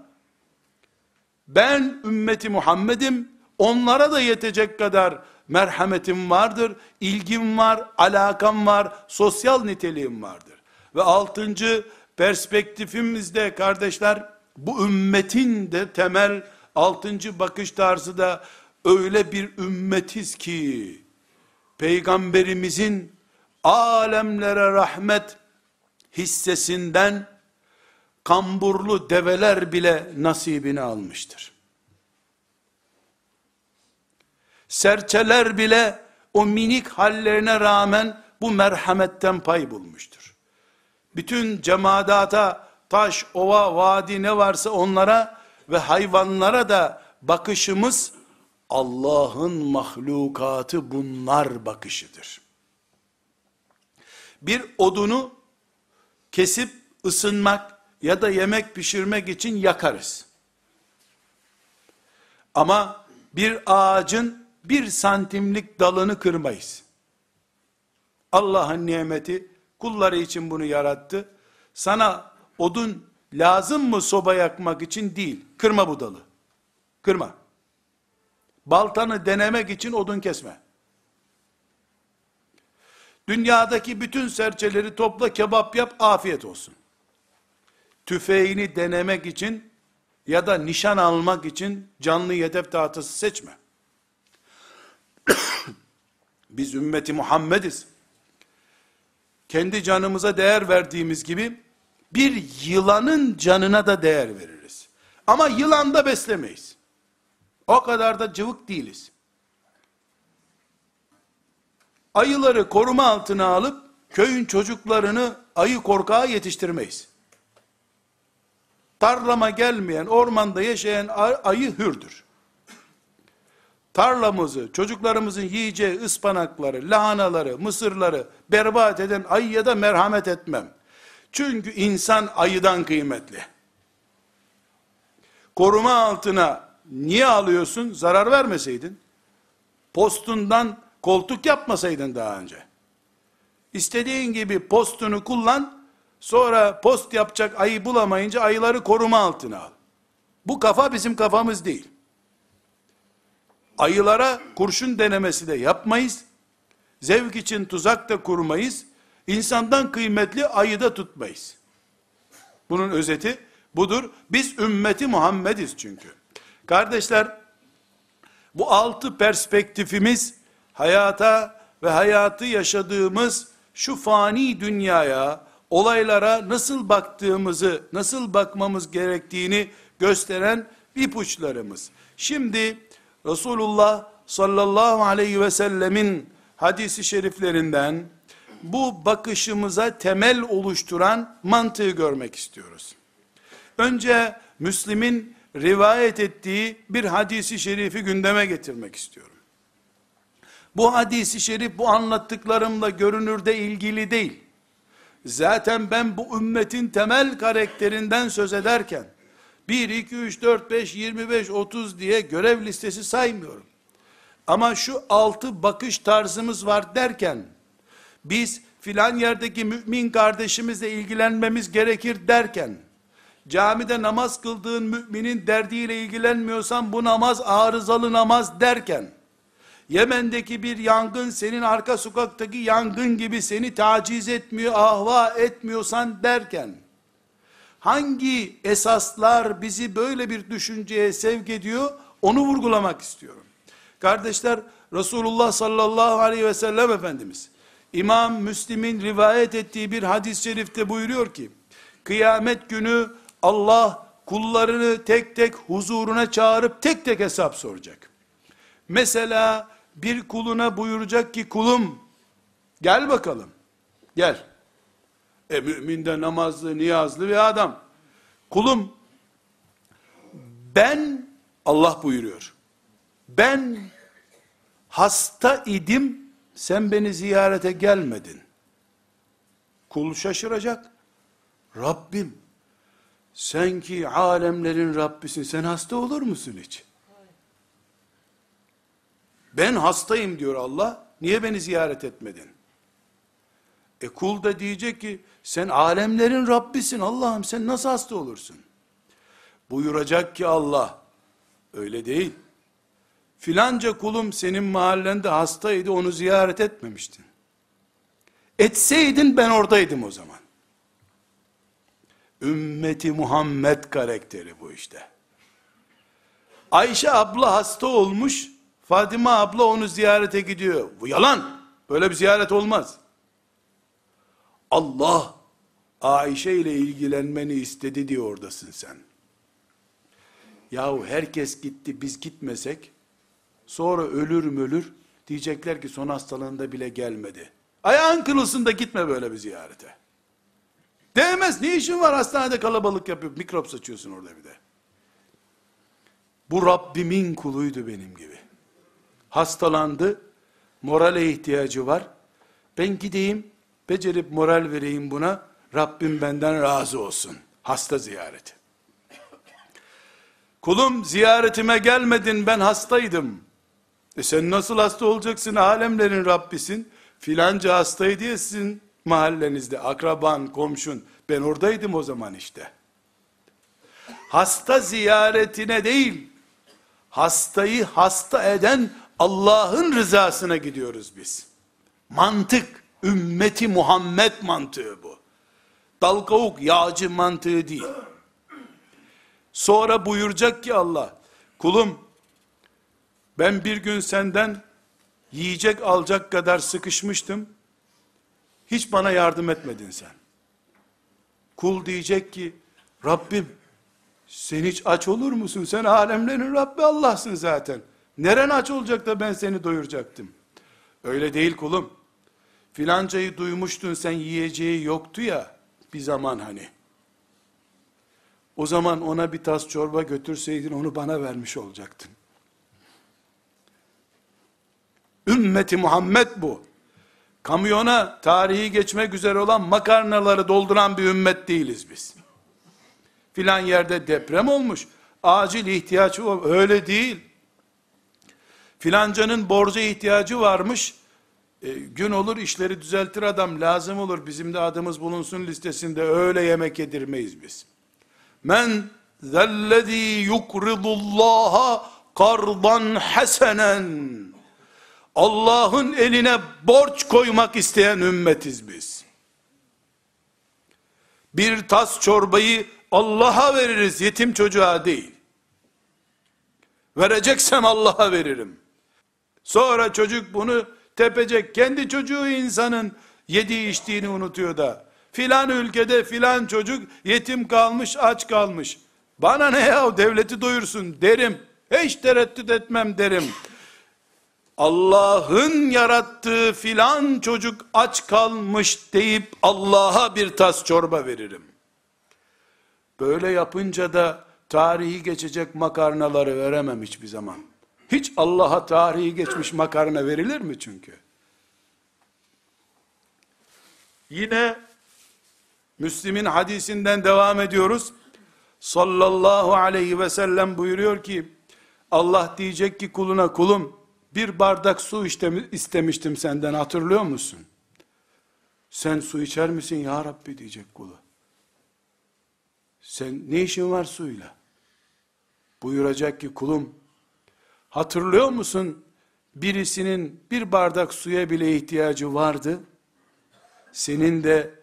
Ben ümmeti Muhammed'im, onlara da yetecek kadar merhametim vardır, ilgim var, alakam var, sosyal niteliğim vardır. Ve altıncı perspektifimizde kardeşler, bu ümmetin de temel altıncı bakış tarzı da öyle bir ümmetiz ki, Peygamberimizin alemlere rahmet hissesinden kamburlu develer bile nasibini almıştır. Serçeler bile o minik hallerine rağmen bu merhametten pay bulmuştur. Bütün cemadata, taş, ova, vadi ne varsa onlara ve hayvanlara da bakışımız Allah'ın mahlukatı bunlar bakışıdır. Bir odunu kesip ısınmak ya da yemek pişirmek için yakarız. Ama bir ağacın bir santimlik dalını kırmayız. Allah'ın nimeti kulları için bunu yarattı. Sana odun lazım mı soba yakmak için değil. Kırma bu dalı. Kırma. Baltanı denemek için odun kesme. Dünyadaki bütün serçeleri topla kebap yap afiyet olsun. Tüfeğini denemek için ya da nişan almak için canlı hedef tahtası seçme. Biz ümmeti Muhammediz. Kendi canımıza değer verdiğimiz gibi bir yılanın canına da değer veririz. Ama yılan da beslemeyiz. O kadar da cıvık değiliz. Ayıları koruma altına alıp köyün çocuklarını ayı korkağı yetiştirmeyiz. Tarlama gelmeyen, ormanda yaşayan ayı hürdür. Tarlamızı, çocuklarımızın yiyeceği ıspanakları, lahanaları, mısırları berbat eden ayıya da merhamet etmem. Çünkü insan ayıdan kıymetli. Koruma altına niye alıyorsun? Zarar vermeseydin. Postundan koltuk yapmasaydın daha önce. İstediğin gibi postunu kullan, sonra post yapacak ayı bulamayınca ayıları koruma altına al. Bu kafa bizim kafamız değil. Ayılara kurşun denemesi de yapmayız. Zevk için tuzak da kurmayız. İnsandan kıymetli ayı da tutmayız. Bunun özeti budur. Biz ümmeti Muhammediz çünkü. Kardeşler, bu altı perspektifimiz hayata ve hayatı yaşadığımız şu fani dünyaya, olaylara nasıl baktığımızı, nasıl bakmamız gerektiğini gösteren ipuçlarımız. Şimdi Resulullah sallallahu aleyhi ve sellemin hadisi şeriflerinden bu bakışımıza temel oluşturan mantığı görmek istiyoruz. Önce Müslim'in rivayet ettiği bir hadisi şerifi gündeme getirmek istiyorum. Bu hadisi şerif bu anlattıklarımla görünürde ilgili değil. Zaten ben bu ümmetin temel karakterinden söz ederken 1, 2, 3, 4, 5, 25, 30 diye görev listesi saymıyorum. Ama şu altı bakış tarzımız var derken biz filan yerdeki mümin kardeşimizle ilgilenmemiz gerekir derken camide namaz kıldığın müminin derdiyle ilgilenmiyorsan bu namaz arızalı namaz derken Yemen'deki bir yangın senin arka sokaktaki yangın gibi seni taciz etmiyor, ahva etmiyorsan derken, hangi esaslar bizi böyle bir düşünceye sevk ediyor, onu vurgulamak istiyorum. Kardeşler, Resulullah sallallahu aleyhi ve sellem Efendimiz, İmam Müslim'in rivayet ettiği bir hadis-i şerifte buyuruyor ki, kıyamet günü Allah kullarını tek tek huzuruna çağırıp tek tek hesap soracak. Mesela bir kuluna buyuracak ki kulum gel bakalım gel. E mümin namazlı, niyazlı bir adam. Kulum ben Allah buyuruyor. Ben hasta idim sen beni ziyarete gelmedin. Kul şaşıracak. Rabbim, sen ki alemlerin Rabbisin, sen hasta olur musun hiç? Ben hastayım diyor Allah, niye beni ziyaret etmedin? E kul da diyecek ki, sen alemlerin Rabbisin Allah'ım, sen nasıl hasta olursun? Buyuracak ki Allah, öyle değil. Filanca kulum senin mahallende hastaydı, onu ziyaret etmemiştin. Etseydin ben oradaydım o zaman. Ümmeti Muhammed karakteri bu işte. Ayşe abla hasta olmuş, Fatıma abla onu ziyarete gidiyor. Bu yalan. Böyle bir ziyaret olmaz. Allah Ayşe ile ilgilenmeni istedi diye oradasın sen. Yahu herkes gitti biz gitmesek sonra ölür mü ölür diyecekler ki son hastalığında bile gelmedi. Ayağın kırılsın da gitme böyle bir ziyarete. Değmez. Ne işin var hastanede kalabalık yapıyor. Mikrop saçıyorsun orada bir de. Bu Rabbimin kuluydu benim gibi. Hastalandı. Morale ihtiyacı var. Ben gideyim, becerip moral vereyim buna. Rabbim benden razı olsun. Hasta ziyareti. Kulum ziyaretime gelmedin ben hastaydım. E sen nasıl hasta olacaksın alemlerin Rabbisin. Filanca hastaydı ya sizin mahallenizde, akraban, komşun. Ben oradaydım o zaman işte. Hasta ziyaretine değil, hastayı hasta eden Allah'ın rızasına gidiyoruz biz. Mantık, ümmeti Muhammed mantığı bu. Dal kavuk, yağcı mantığı değil. Sonra buyuracak ki Allah, kulum, ben bir gün senden yiyecek alacak kadar sıkışmıştım, hiç bana yardım etmedin sen. Kul diyecek ki, Rabbim, sen hiç aç olur musun? Sen alemlerin Rabbi Allah'sın zaten. Neren aç olacak da ben seni doyuracaktım? Öyle değil kulum. Filancayı duymuştun sen yiyeceği yoktu ya, bir zaman hani. O zaman ona bir tas çorba götürseydin onu bana vermiş olacaktın. Ümmeti Muhammed bu. Kamyona tarihi geçmek üzere olan makarnaları dolduran bir ümmet değiliz biz. Filan yerde deprem olmuş. Acil ihtiyacı var. Öyle değil. Filancanın borca ihtiyacı varmış. E, gün olur işleri düzeltir adam lazım olur bizim de adımız bulunsun listesinde öyle yemek yedirmeyiz biz. Men zellezî yukridullâha kardan hasenen Allah'ın eline borç koymak isteyen ümmetiz biz. Bir tas çorbayı Allah'a veririz, yetim çocuğa değil. Vereceksem Allah'a veririm. Sonra çocuk bunu tepecek. Kendi çocuğu insanın yediği içtiğini unutuyor da. Filan ülkede filan çocuk yetim kalmış, aç kalmış. Bana ne ya devleti doyursun derim. Hiç tereddüt etmem derim. Allah'ın yarattığı filan çocuk aç kalmış deyip Allah'a bir tas çorba veririm. Böyle yapınca da tarihi geçecek makarnaları veremem hiçbir zaman. Hiç Allah'a tarihi geçmiş makarna verilir mi çünkü? Yine Müslim'in hadisinden devam ediyoruz. Sallallahu aleyhi ve sellem buyuruyor ki Allah diyecek ki kuluna kulum bir bardak su istemiştim senden hatırlıyor musun? Sen su içer misin ya Rabbi diyecek kulu. Sen ne işin var suyla? Buyuracak ki kulum hatırlıyor musun birisinin bir bardak suya bile ihtiyacı vardı. Senin de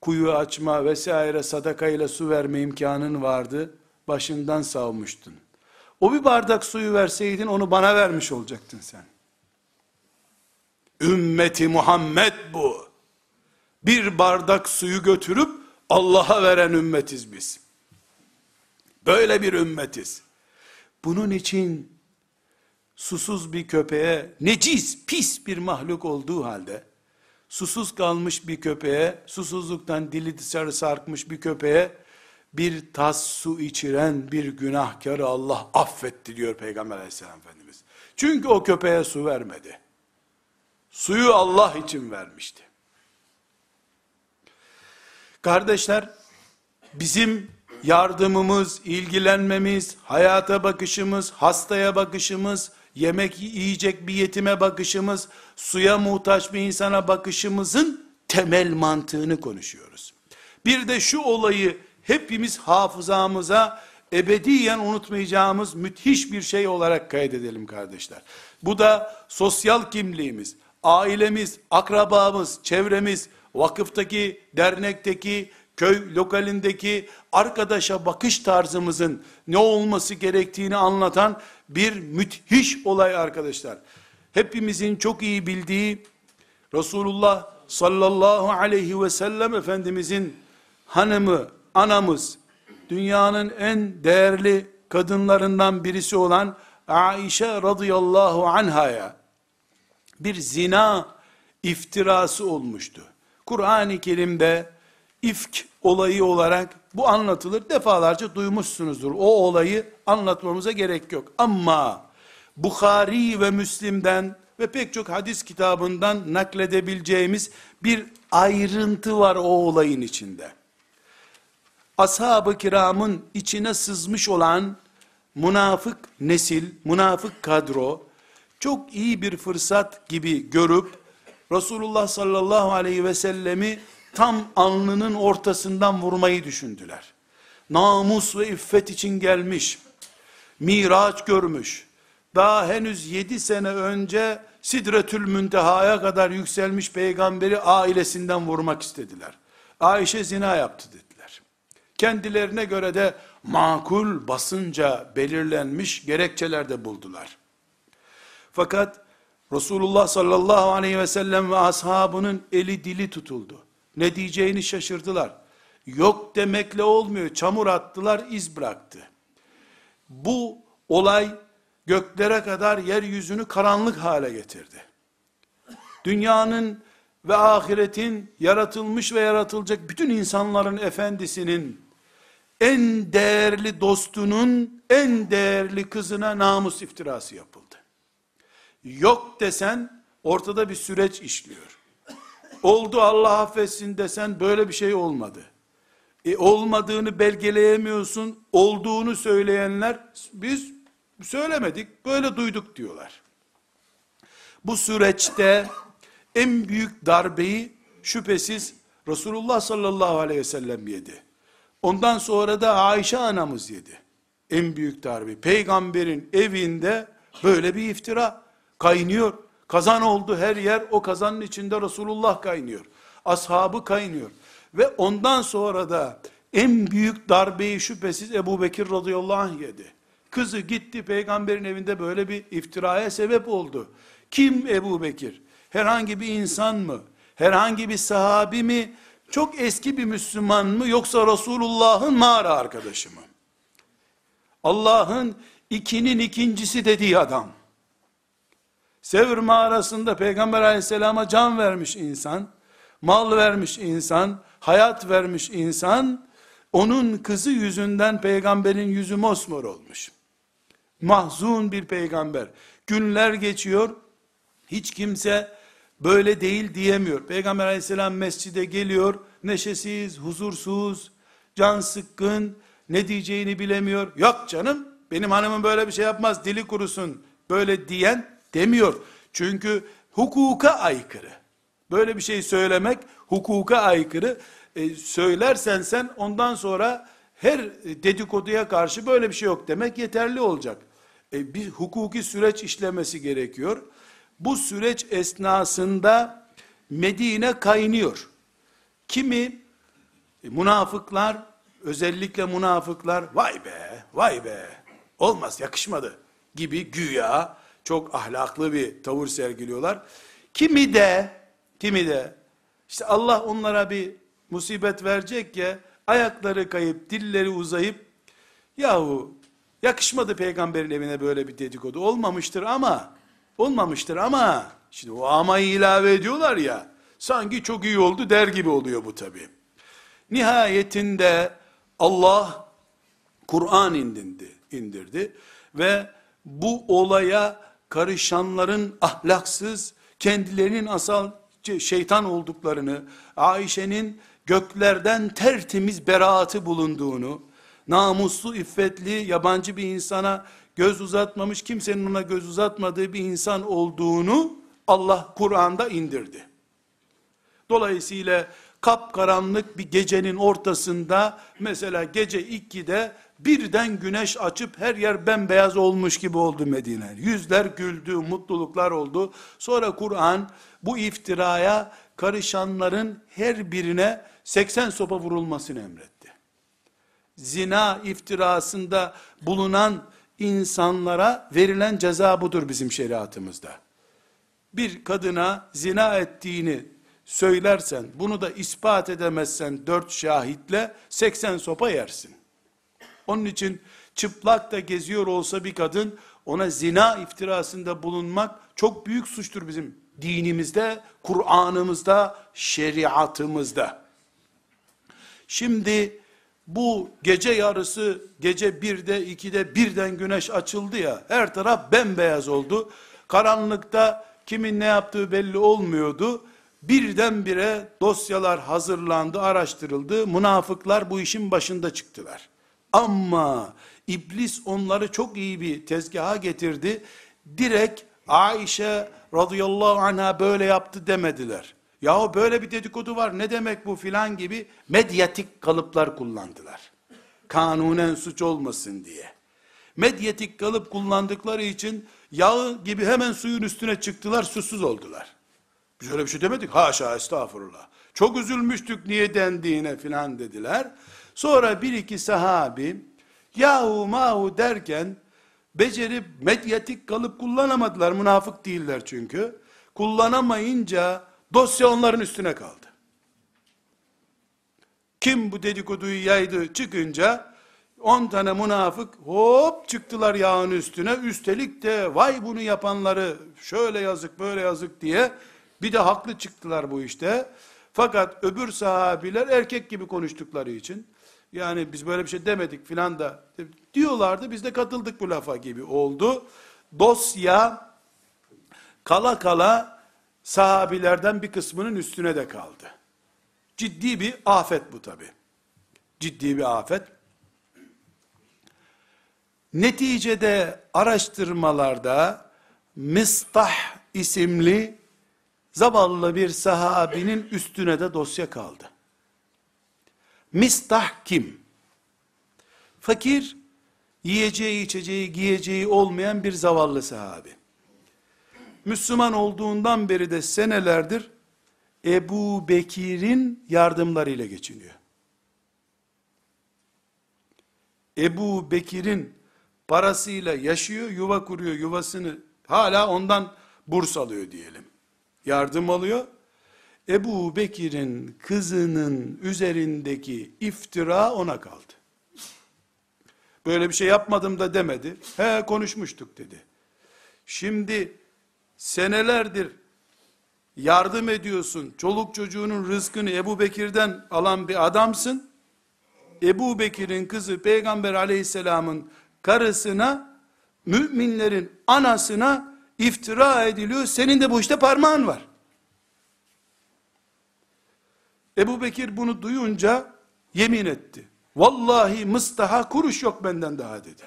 kuyu açma vesaire sadakayla su verme imkanın vardı. Başından savmuştun. O bir bardak suyu verseydin onu bana vermiş olacaktın sen. Ümmeti Muhammed bu. Bir bardak suyu götürüp Allah'a veren ümmetiz biz. Böyle bir ümmetiz. Bunun için susuz bir köpeğe, necis, pis bir mahluk olduğu halde, susuz kalmış bir köpeğe, susuzluktan dili dışarı sarkmış bir köpeğe, bir tas su içiren bir günahkarı Allah affetti diyor Peygamber aleyhisselam Efendimiz. Çünkü o köpeğe su vermedi. Suyu Allah için vermişti. Kardeşler, bizim yardımımız, ilgilenmemiz, hayata bakışımız, hastaya bakışımız, yemek yiyecek bir yetime bakışımız, suya muhtaç bir insana bakışımızın temel mantığını konuşuyoruz. Bir de şu olayı hepimiz hafızamıza ebediyen unutmayacağımız müthiş bir şey olarak kaydedelim kardeşler. Bu da sosyal kimliğimiz, ailemiz, akrabamız, çevremiz, vakıftaki, dernekteki, köy lokalindeki arkadaşa bakış tarzımızın ne olması gerektiğini anlatan bir müthiş olay arkadaşlar. Hepimizin çok iyi bildiği Resulullah sallallahu aleyhi ve sellem Efendimizin hanımı, anamız, dünyanın en değerli kadınlarından birisi olan Aişe radıyallahu anhaya bir zina iftirası olmuştu. Kur'an-ı Kerim'de ifk olayı olarak bu anlatılır. Defalarca duymuşsunuzdur. O olayı anlatmamıza gerek yok. Ama Bukhari ve Müslim'den ve pek çok hadis kitabından nakledebileceğimiz bir ayrıntı var o olayın içinde. Ashab-ı kiramın içine sızmış olan münafık nesil, münafık kadro, çok iyi bir fırsat gibi görüp, Resulullah sallallahu aleyhi ve sellemi tam alnının ortasından vurmayı düşündüler. Namus ve iffet için gelmiş, miraç görmüş, daha henüz yedi sene önce Sidretül Münteha'ya kadar yükselmiş peygamberi ailesinden vurmak istediler. Ayşe zina yaptı dediler. Kendilerine göre de makul basınca belirlenmiş gerekçeler de buldular. Fakat Resulullah sallallahu aleyhi ve sellem ve ashabının eli dili tutuldu. Ne diyeceğini şaşırdılar. Yok demekle olmuyor. Çamur attılar, iz bıraktı. Bu olay göklere kadar yeryüzünü karanlık hale getirdi. Dünyanın ve ahiretin yaratılmış ve yaratılacak bütün insanların efendisinin en değerli dostunun en değerli kızına namus iftirası yapıldı. Yok desen ortada bir süreç işliyor. Oldu Allah affetsin desen böyle bir şey olmadı. E olmadığını belgeleyemiyorsun, olduğunu söyleyenler biz söylemedik, böyle duyduk diyorlar. Bu süreçte en büyük darbeyi şüphesiz Resulullah sallallahu aleyhi ve sellem yedi. Ondan sonra da Ayşe anamız yedi. En büyük darbe. Peygamberin evinde böyle bir iftira kaynıyor. Kazan oldu her yer o kazanın içinde Resulullah kaynıyor. Ashabı kaynıyor. Ve ondan sonra da en büyük darbeyi şüphesiz Ebu Bekir radıyallahu anh yedi. Kızı gitti peygamberin evinde böyle bir iftiraya sebep oldu. Kim Ebu Bekir? Herhangi bir insan mı? Herhangi bir sahabi mi? Çok eski bir Müslüman mı? Yoksa Resulullah'ın mağara arkadaşı mı? Allah'ın ikinin ikincisi dediği adam. Sevr mağarasında Peygamber aleyhisselama can vermiş insan, mal vermiş insan, hayat vermiş insan, onun kızı yüzünden peygamberin yüzü mosmor olmuş. Mahzun bir peygamber. Günler geçiyor, hiç kimse böyle değil diyemiyor. Peygamber aleyhisselam mescide geliyor, neşesiz, huzursuz, can sıkkın, ne diyeceğini bilemiyor. Yok canım, benim hanımım böyle bir şey yapmaz, dili kurusun, böyle diyen demiyor. Çünkü hukuka aykırı. Böyle bir şey söylemek hukuka aykırı. E, söylersen sen ondan sonra her dedikoduya karşı böyle bir şey yok demek yeterli olacak. E, bir hukuki süreç işlemesi gerekiyor. Bu süreç esnasında Medine kaynıyor. Kimi e, münafıklar, özellikle münafıklar, vay be, vay be, olmaz yakışmadı gibi güya çok ahlaklı bir tavır sergiliyorlar. Kimi de, kimi de, işte Allah onlara bir musibet verecek ya, ayakları kayıp, dilleri uzayıp, yahu yakışmadı peygamberin evine böyle bir dedikodu, olmamıştır ama, olmamıştır ama, şimdi o amayı ilave ediyorlar ya, sanki çok iyi oldu der gibi oluyor bu tabi. Nihayetinde Allah Kur'an indirdi, indirdi ve bu olaya karışanların ahlaksız, kendilerinin asal şeytan olduklarını, Ayşe'nin göklerden tertemiz beraatı bulunduğunu, namuslu, iffetli, yabancı bir insana göz uzatmamış, kimsenin ona göz uzatmadığı bir insan olduğunu Allah Kur'an'da indirdi. Dolayısıyla kapkaranlık bir gecenin ortasında mesela gece 2'de birden güneş açıp her yer bembeyaz olmuş gibi oldu Medine. Yüzler güldü, mutluluklar oldu. Sonra Kur'an bu iftiraya karışanların her birine 80 sopa vurulmasını emretti. Zina iftirasında bulunan insanlara verilen ceza budur bizim şeriatımızda. Bir kadına zina ettiğini söylersen, bunu da ispat edemezsen dört şahitle 80 sopa yersin. Onun için çıplak da geziyor olsa bir kadın, ona zina iftirasında bulunmak çok büyük suçtur bizim dinimizde, Kur'an'ımızda, şeriatımızda. Şimdi bu gece yarısı, gece birde, ikide birden güneş açıldı ya, her taraf bembeyaz oldu. Karanlıkta kimin ne yaptığı belli olmuyordu. Birdenbire dosyalar hazırlandı, araştırıldı. Münafıklar bu işin başında çıktılar. Ama iblis onları çok iyi bir tezgaha getirdi. Direkt Aişe radıyallahu anha böyle yaptı demediler. Yahu böyle bir dedikodu var ne demek bu filan gibi medyatik kalıplar kullandılar. Kanunen suç olmasın diye. Medyatik kalıp kullandıkları için yağı gibi hemen suyun üstüne çıktılar susuz oldular. Biz öyle bir şey demedik. Haşa estağfurullah. Çok üzülmüştük niye dendiğine filan dediler. Sonra bir iki sahabi yahu mahu derken becerip medyatik kalıp kullanamadılar. Münafık değiller çünkü. Kullanamayınca dosya onların üstüne kaldı. Kim bu dedikoduyu yaydı çıkınca 10 tane münafık hop çıktılar yağın üstüne. Üstelik de vay bunu yapanları şöyle yazık böyle yazık diye bir de haklı çıktılar bu işte. Fakat öbür sahabiler erkek gibi konuştukları için yani biz böyle bir şey demedik filan da diyorlardı biz de katıldık bu lafa gibi oldu. Dosya kala kala sahabilerden bir kısmının üstüne de kaldı. Ciddi bir afet bu tabi. Ciddi bir afet. Neticede araştırmalarda Mistah isimli zavallı bir sahabinin üstüne de dosya kaldı. Mistah kim? Fakir, yiyeceği, içeceği, giyeceği olmayan bir zavallı sahabi. Müslüman olduğundan beri de senelerdir Ebu Bekir'in yardımlarıyla geçiniyor. Ebu Bekir'in parasıyla yaşıyor, yuva kuruyor, yuvasını hala ondan burs alıyor diyelim. Yardım alıyor. Ebu Bekir'in kızının üzerindeki iftira ona kaldı. Böyle bir şey yapmadım da demedi. He konuşmuştuk dedi. Şimdi senelerdir yardım ediyorsun. Çoluk çocuğunun rızkını Ebu Bekir'den alan bir adamsın. Ebu Bekir'in kızı Peygamber aleyhisselamın karısına, müminlerin anasına iftira ediliyor. Senin de bu işte parmağın var. Ebu Bekir bunu duyunca yemin etti. Vallahi mıstaha kuruş yok benden daha dedi.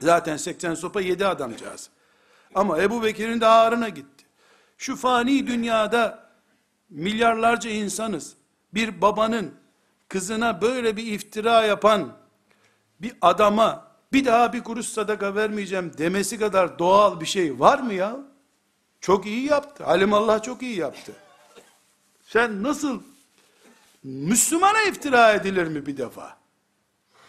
Zaten 80 sopa yedi adamcağız. Ama Ebu Bekir'in de ağrına gitti. Şu fani dünyada milyarlarca insanız. Bir babanın kızına böyle bir iftira yapan bir adama bir daha bir kuruş sadaka vermeyeceğim demesi kadar doğal bir şey var mı ya? Çok iyi yaptı. Halim Allah çok iyi yaptı. Sen nasıl Müslümana iftira edilir mi bir defa?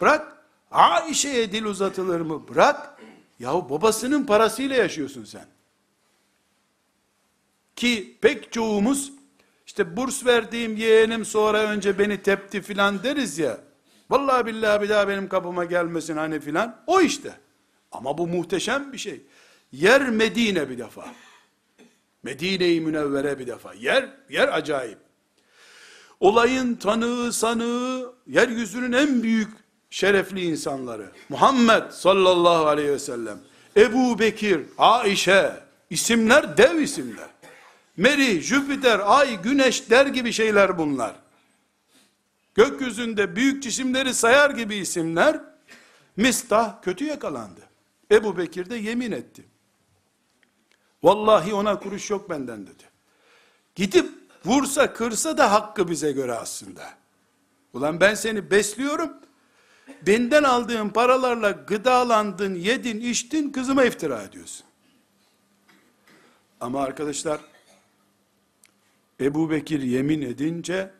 Bırak Aişe'ye dil uzatılır mı? Bırak. Yahu babasının parasıyla yaşıyorsun sen. Ki pek çoğumuz işte burs verdiğim yeğenim sonra önce beni tepti filan deriz ya. Vallahi billahi bir daha benim kapıma gelmesin hani filan. O işte. Ama bu muhteşem bir şey. Yer Medine bir defa. Medine-i Münevvere bir defa. Yer, yer acayip. Olayın tanığı, sanığı, yeryüzünün en büyük şerefli insanları. Muhammed sallallahu aleyhi ve sellem. Ebu Bekir, Aişe, isimler dev isimler. Meri, Jüpiter, Ay, Güneş der gibi şeyler bunlar. gökyüzünde büyük cisimleri sayar gibi isimler, Mistah kötü yakalandı. Ebu Bekir de yemin etti. Vallahi ona kuruş yok benden dedi. Gidip vursa kırsa da hakkı bize göre aslında. Ulan ben seni besliyorum. Benden aldığın paralarla gıdalandın, yedin, içtin, kızıma iftira ediyorsun. Ama arkadaşlar, Ebu Bekir yemin edince,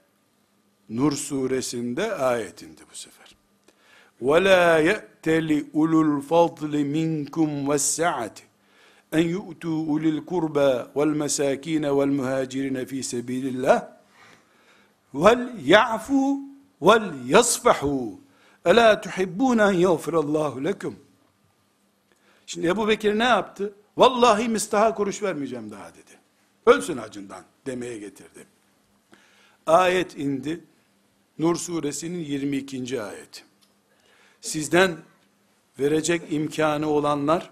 Nur suresinde ayet indi bu sefer. وَلَا يَأْتَلِ اُلُوا الْفَضْلِ مِنْكُمْ وَالسَّعَةِ en yu'tu ulil kurba vel mesakin vel muhacirin fi sabilillah vel ya'fu vel yasfahu Ela tuhibbun en yağfirallahu lekum. Şimdi Ebu Bekir ne yaptı? Vallahi mistaha kuruş vermeyeceğim daha dedi. Ölsün acından demeye getirdi. Ayet indi. Nur suresinin 22. ayeti. Sizden verecek imkanı olanlar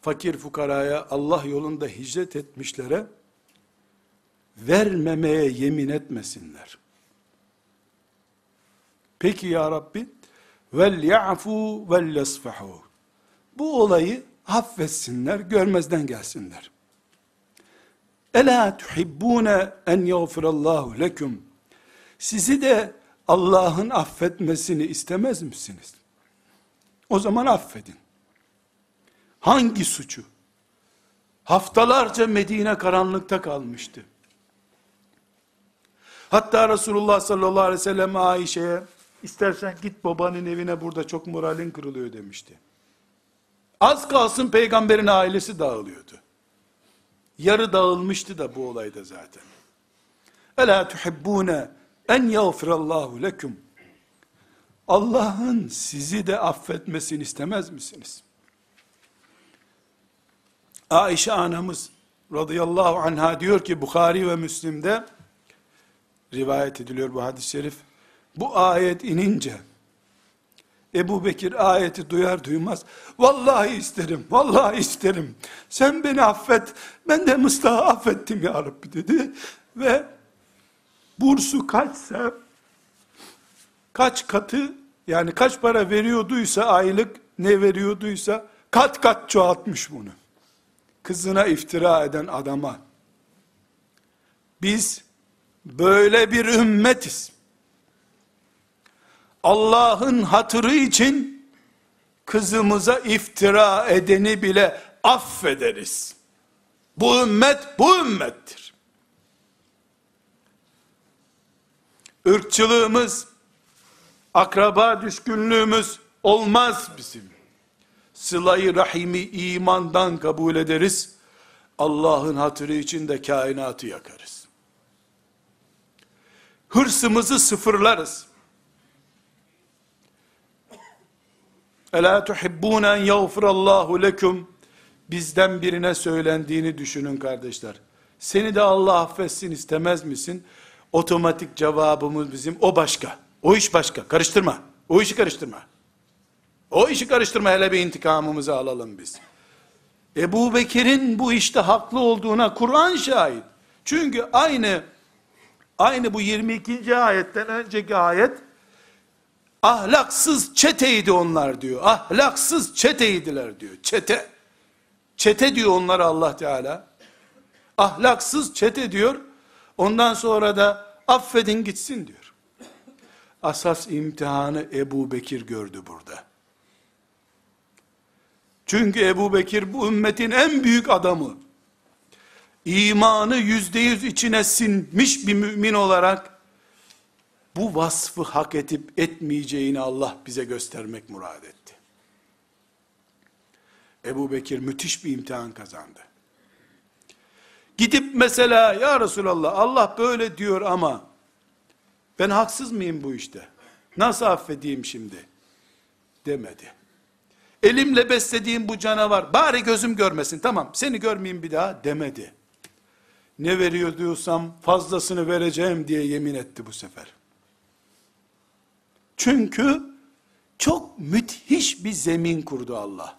fakir fukaraya Allah yolunda hicret etmişlere vermemeye yemin etmesinler. Peki ya Rabbi vel ya'fu vel yasfahu. Bu olayı affetsinler, görmezden gelsinler. Ela tuhibbune en yağfirallahu leküm. Sizi de Allah'ın affetmesini istemez misiniz? O zaman affedin. Hangi suçu? Haftalarca Medine karanlıkta kalmıştı. Hatta Resulullah sallallahu aleyhi ve sellem Ayşe'ye istersen git babanın evine burada çok moralin kırılıyor demişti. Az kalsın peygamberin ailesi dağılıyordu. Yarı dağılmıştı da bu olayda zaten. Ela tuhibbune en yağfirallahu leküm. Allah'ın sizi de affetmesini istemez misiniz? Ayşe anamız radıyallahu anha diyor ki Bukhari ve Müslim'de rivayet ediliyor bu hadis-i şerif. Bu ayet inince Ebu Bekir ayeti duyar duymaz vallahi isterim, vallahi isterim. Sen beni affet, ben de Mustafa'yı affettim ya Rabbi dedi. Ve bursu kaçsa kaç katı yani kaç para veriyorduysa aylık ne veriyorduysa kat kat çoğaltmış bunu kızına iftira eden adama, biz böyle bir ümmetiz. Allah'ın hatırı için kızımıza iftira edeni bile affederiz. Bu ümmet bu ümmettir. Irkçılığımız, akraba düşkünlüğümüz olmaz bizim sılayı rahimi imandan kabul ederiz. Allah'ın hatırı için de kainatı yakarız. Hırsımızı sıfırlarız. Ela tuhibbun en yağfirallahu leküm bizden birine söylendiğini düşünün kardeşler. Seni de Allah affetsin istemez misin? Otomatik cevabımız bizim o başka. O iş başka. Karıştırma. O işi karıştırma. O işi karıştırma hele bir intikamımızı alalım biz. Ebu Bekir'in bu işte haklı olduğuna Kur'an şahit. Çünkü aynı aynı bu 22. ayetten önceki ayet ahlaksız çeteydi onlar diyor. Ahlaksız çeteydiler diyor. Çete. Çete diyor onlara Allah Teala. Ahlaksız çete diyor. Ondan sonra da affedin gitsin diyor. Asas imtihanı Ebu Bekir gördü burada. Çünkü Ebu Bekir bu ümmetin en büyük adamı. İmanı yüzde yüz içine sinmiş bir mümin olarak bu vasfı hak edip etmeyeceğini Allah bize göstermek murad etti. Ebu Bekir müthiş bir imtihan kazandı. Gidip mesela ya Resulallah Allah böyle diyor ama ben haksız mıyım bu işte? Nasıl affedeyim şimdi? Demedi. Elimle beslediğim bu canavar, bari gözüm görmesin, tamam seni görmeyeyim bir daha demedi. Ne veriyor diyorsam fazlasını vereceğim diye yemin etti bu sefer. Çünkü çok müthiş bir zemin kurdu Allah.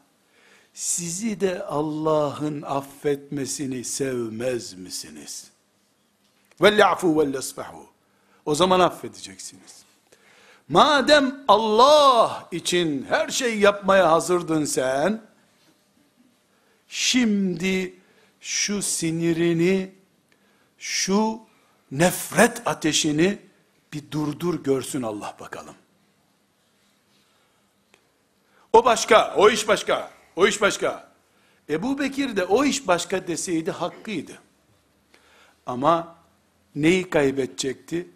Sizi de Allah'ın affetmesini sevmez misiniz? Vel yafu. O zaman affedeceksiniz. Madem Allah için her şey yapmaya hazırdın sen, şimdi şu sinirini, şu nefret ateşini bir durdur görsün Allah bakalım. O başka, o iş başka, o iş başka. Ebu Bekir de o iş başka deseydi hakkıydı. Ama neyi kaybedecekti?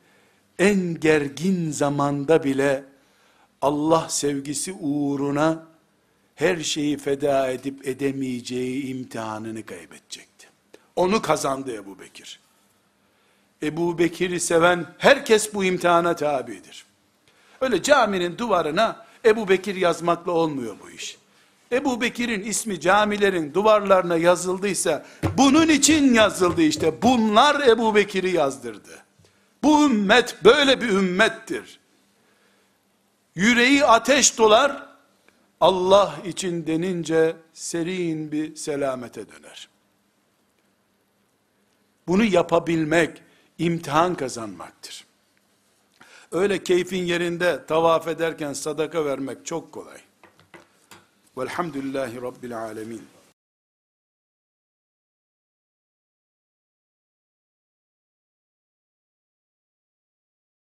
En gergin zamanda bile Allah sevgisi uğruna her şeyi feda edip edemeyeceği imtihanını kaybedecekti. Onu kazandı Ebu Bekir. Ebu Bekir'i seven herkes bu imtihana tabidir. Öyle caminin duvarına Ebu Bekir yazmakla olmuyor bu iş. Ebu Bekir'in ismi camilerin duvarlarına yazıldıysa, bunun için yazıldı işte. Bunlar Ebu Bekir'i yazdırdı. Bu ümmet böyle bir ümmettir. Yüreği ateş dolar, Allah için denince serin bir selamete döner. Bunu yapabilmek, imtihan kazanmaktır. Öyle keyfin yerinde tavaf ederken sadaka vermek çok kolay. Velhamdülillahi Rabbil alemin.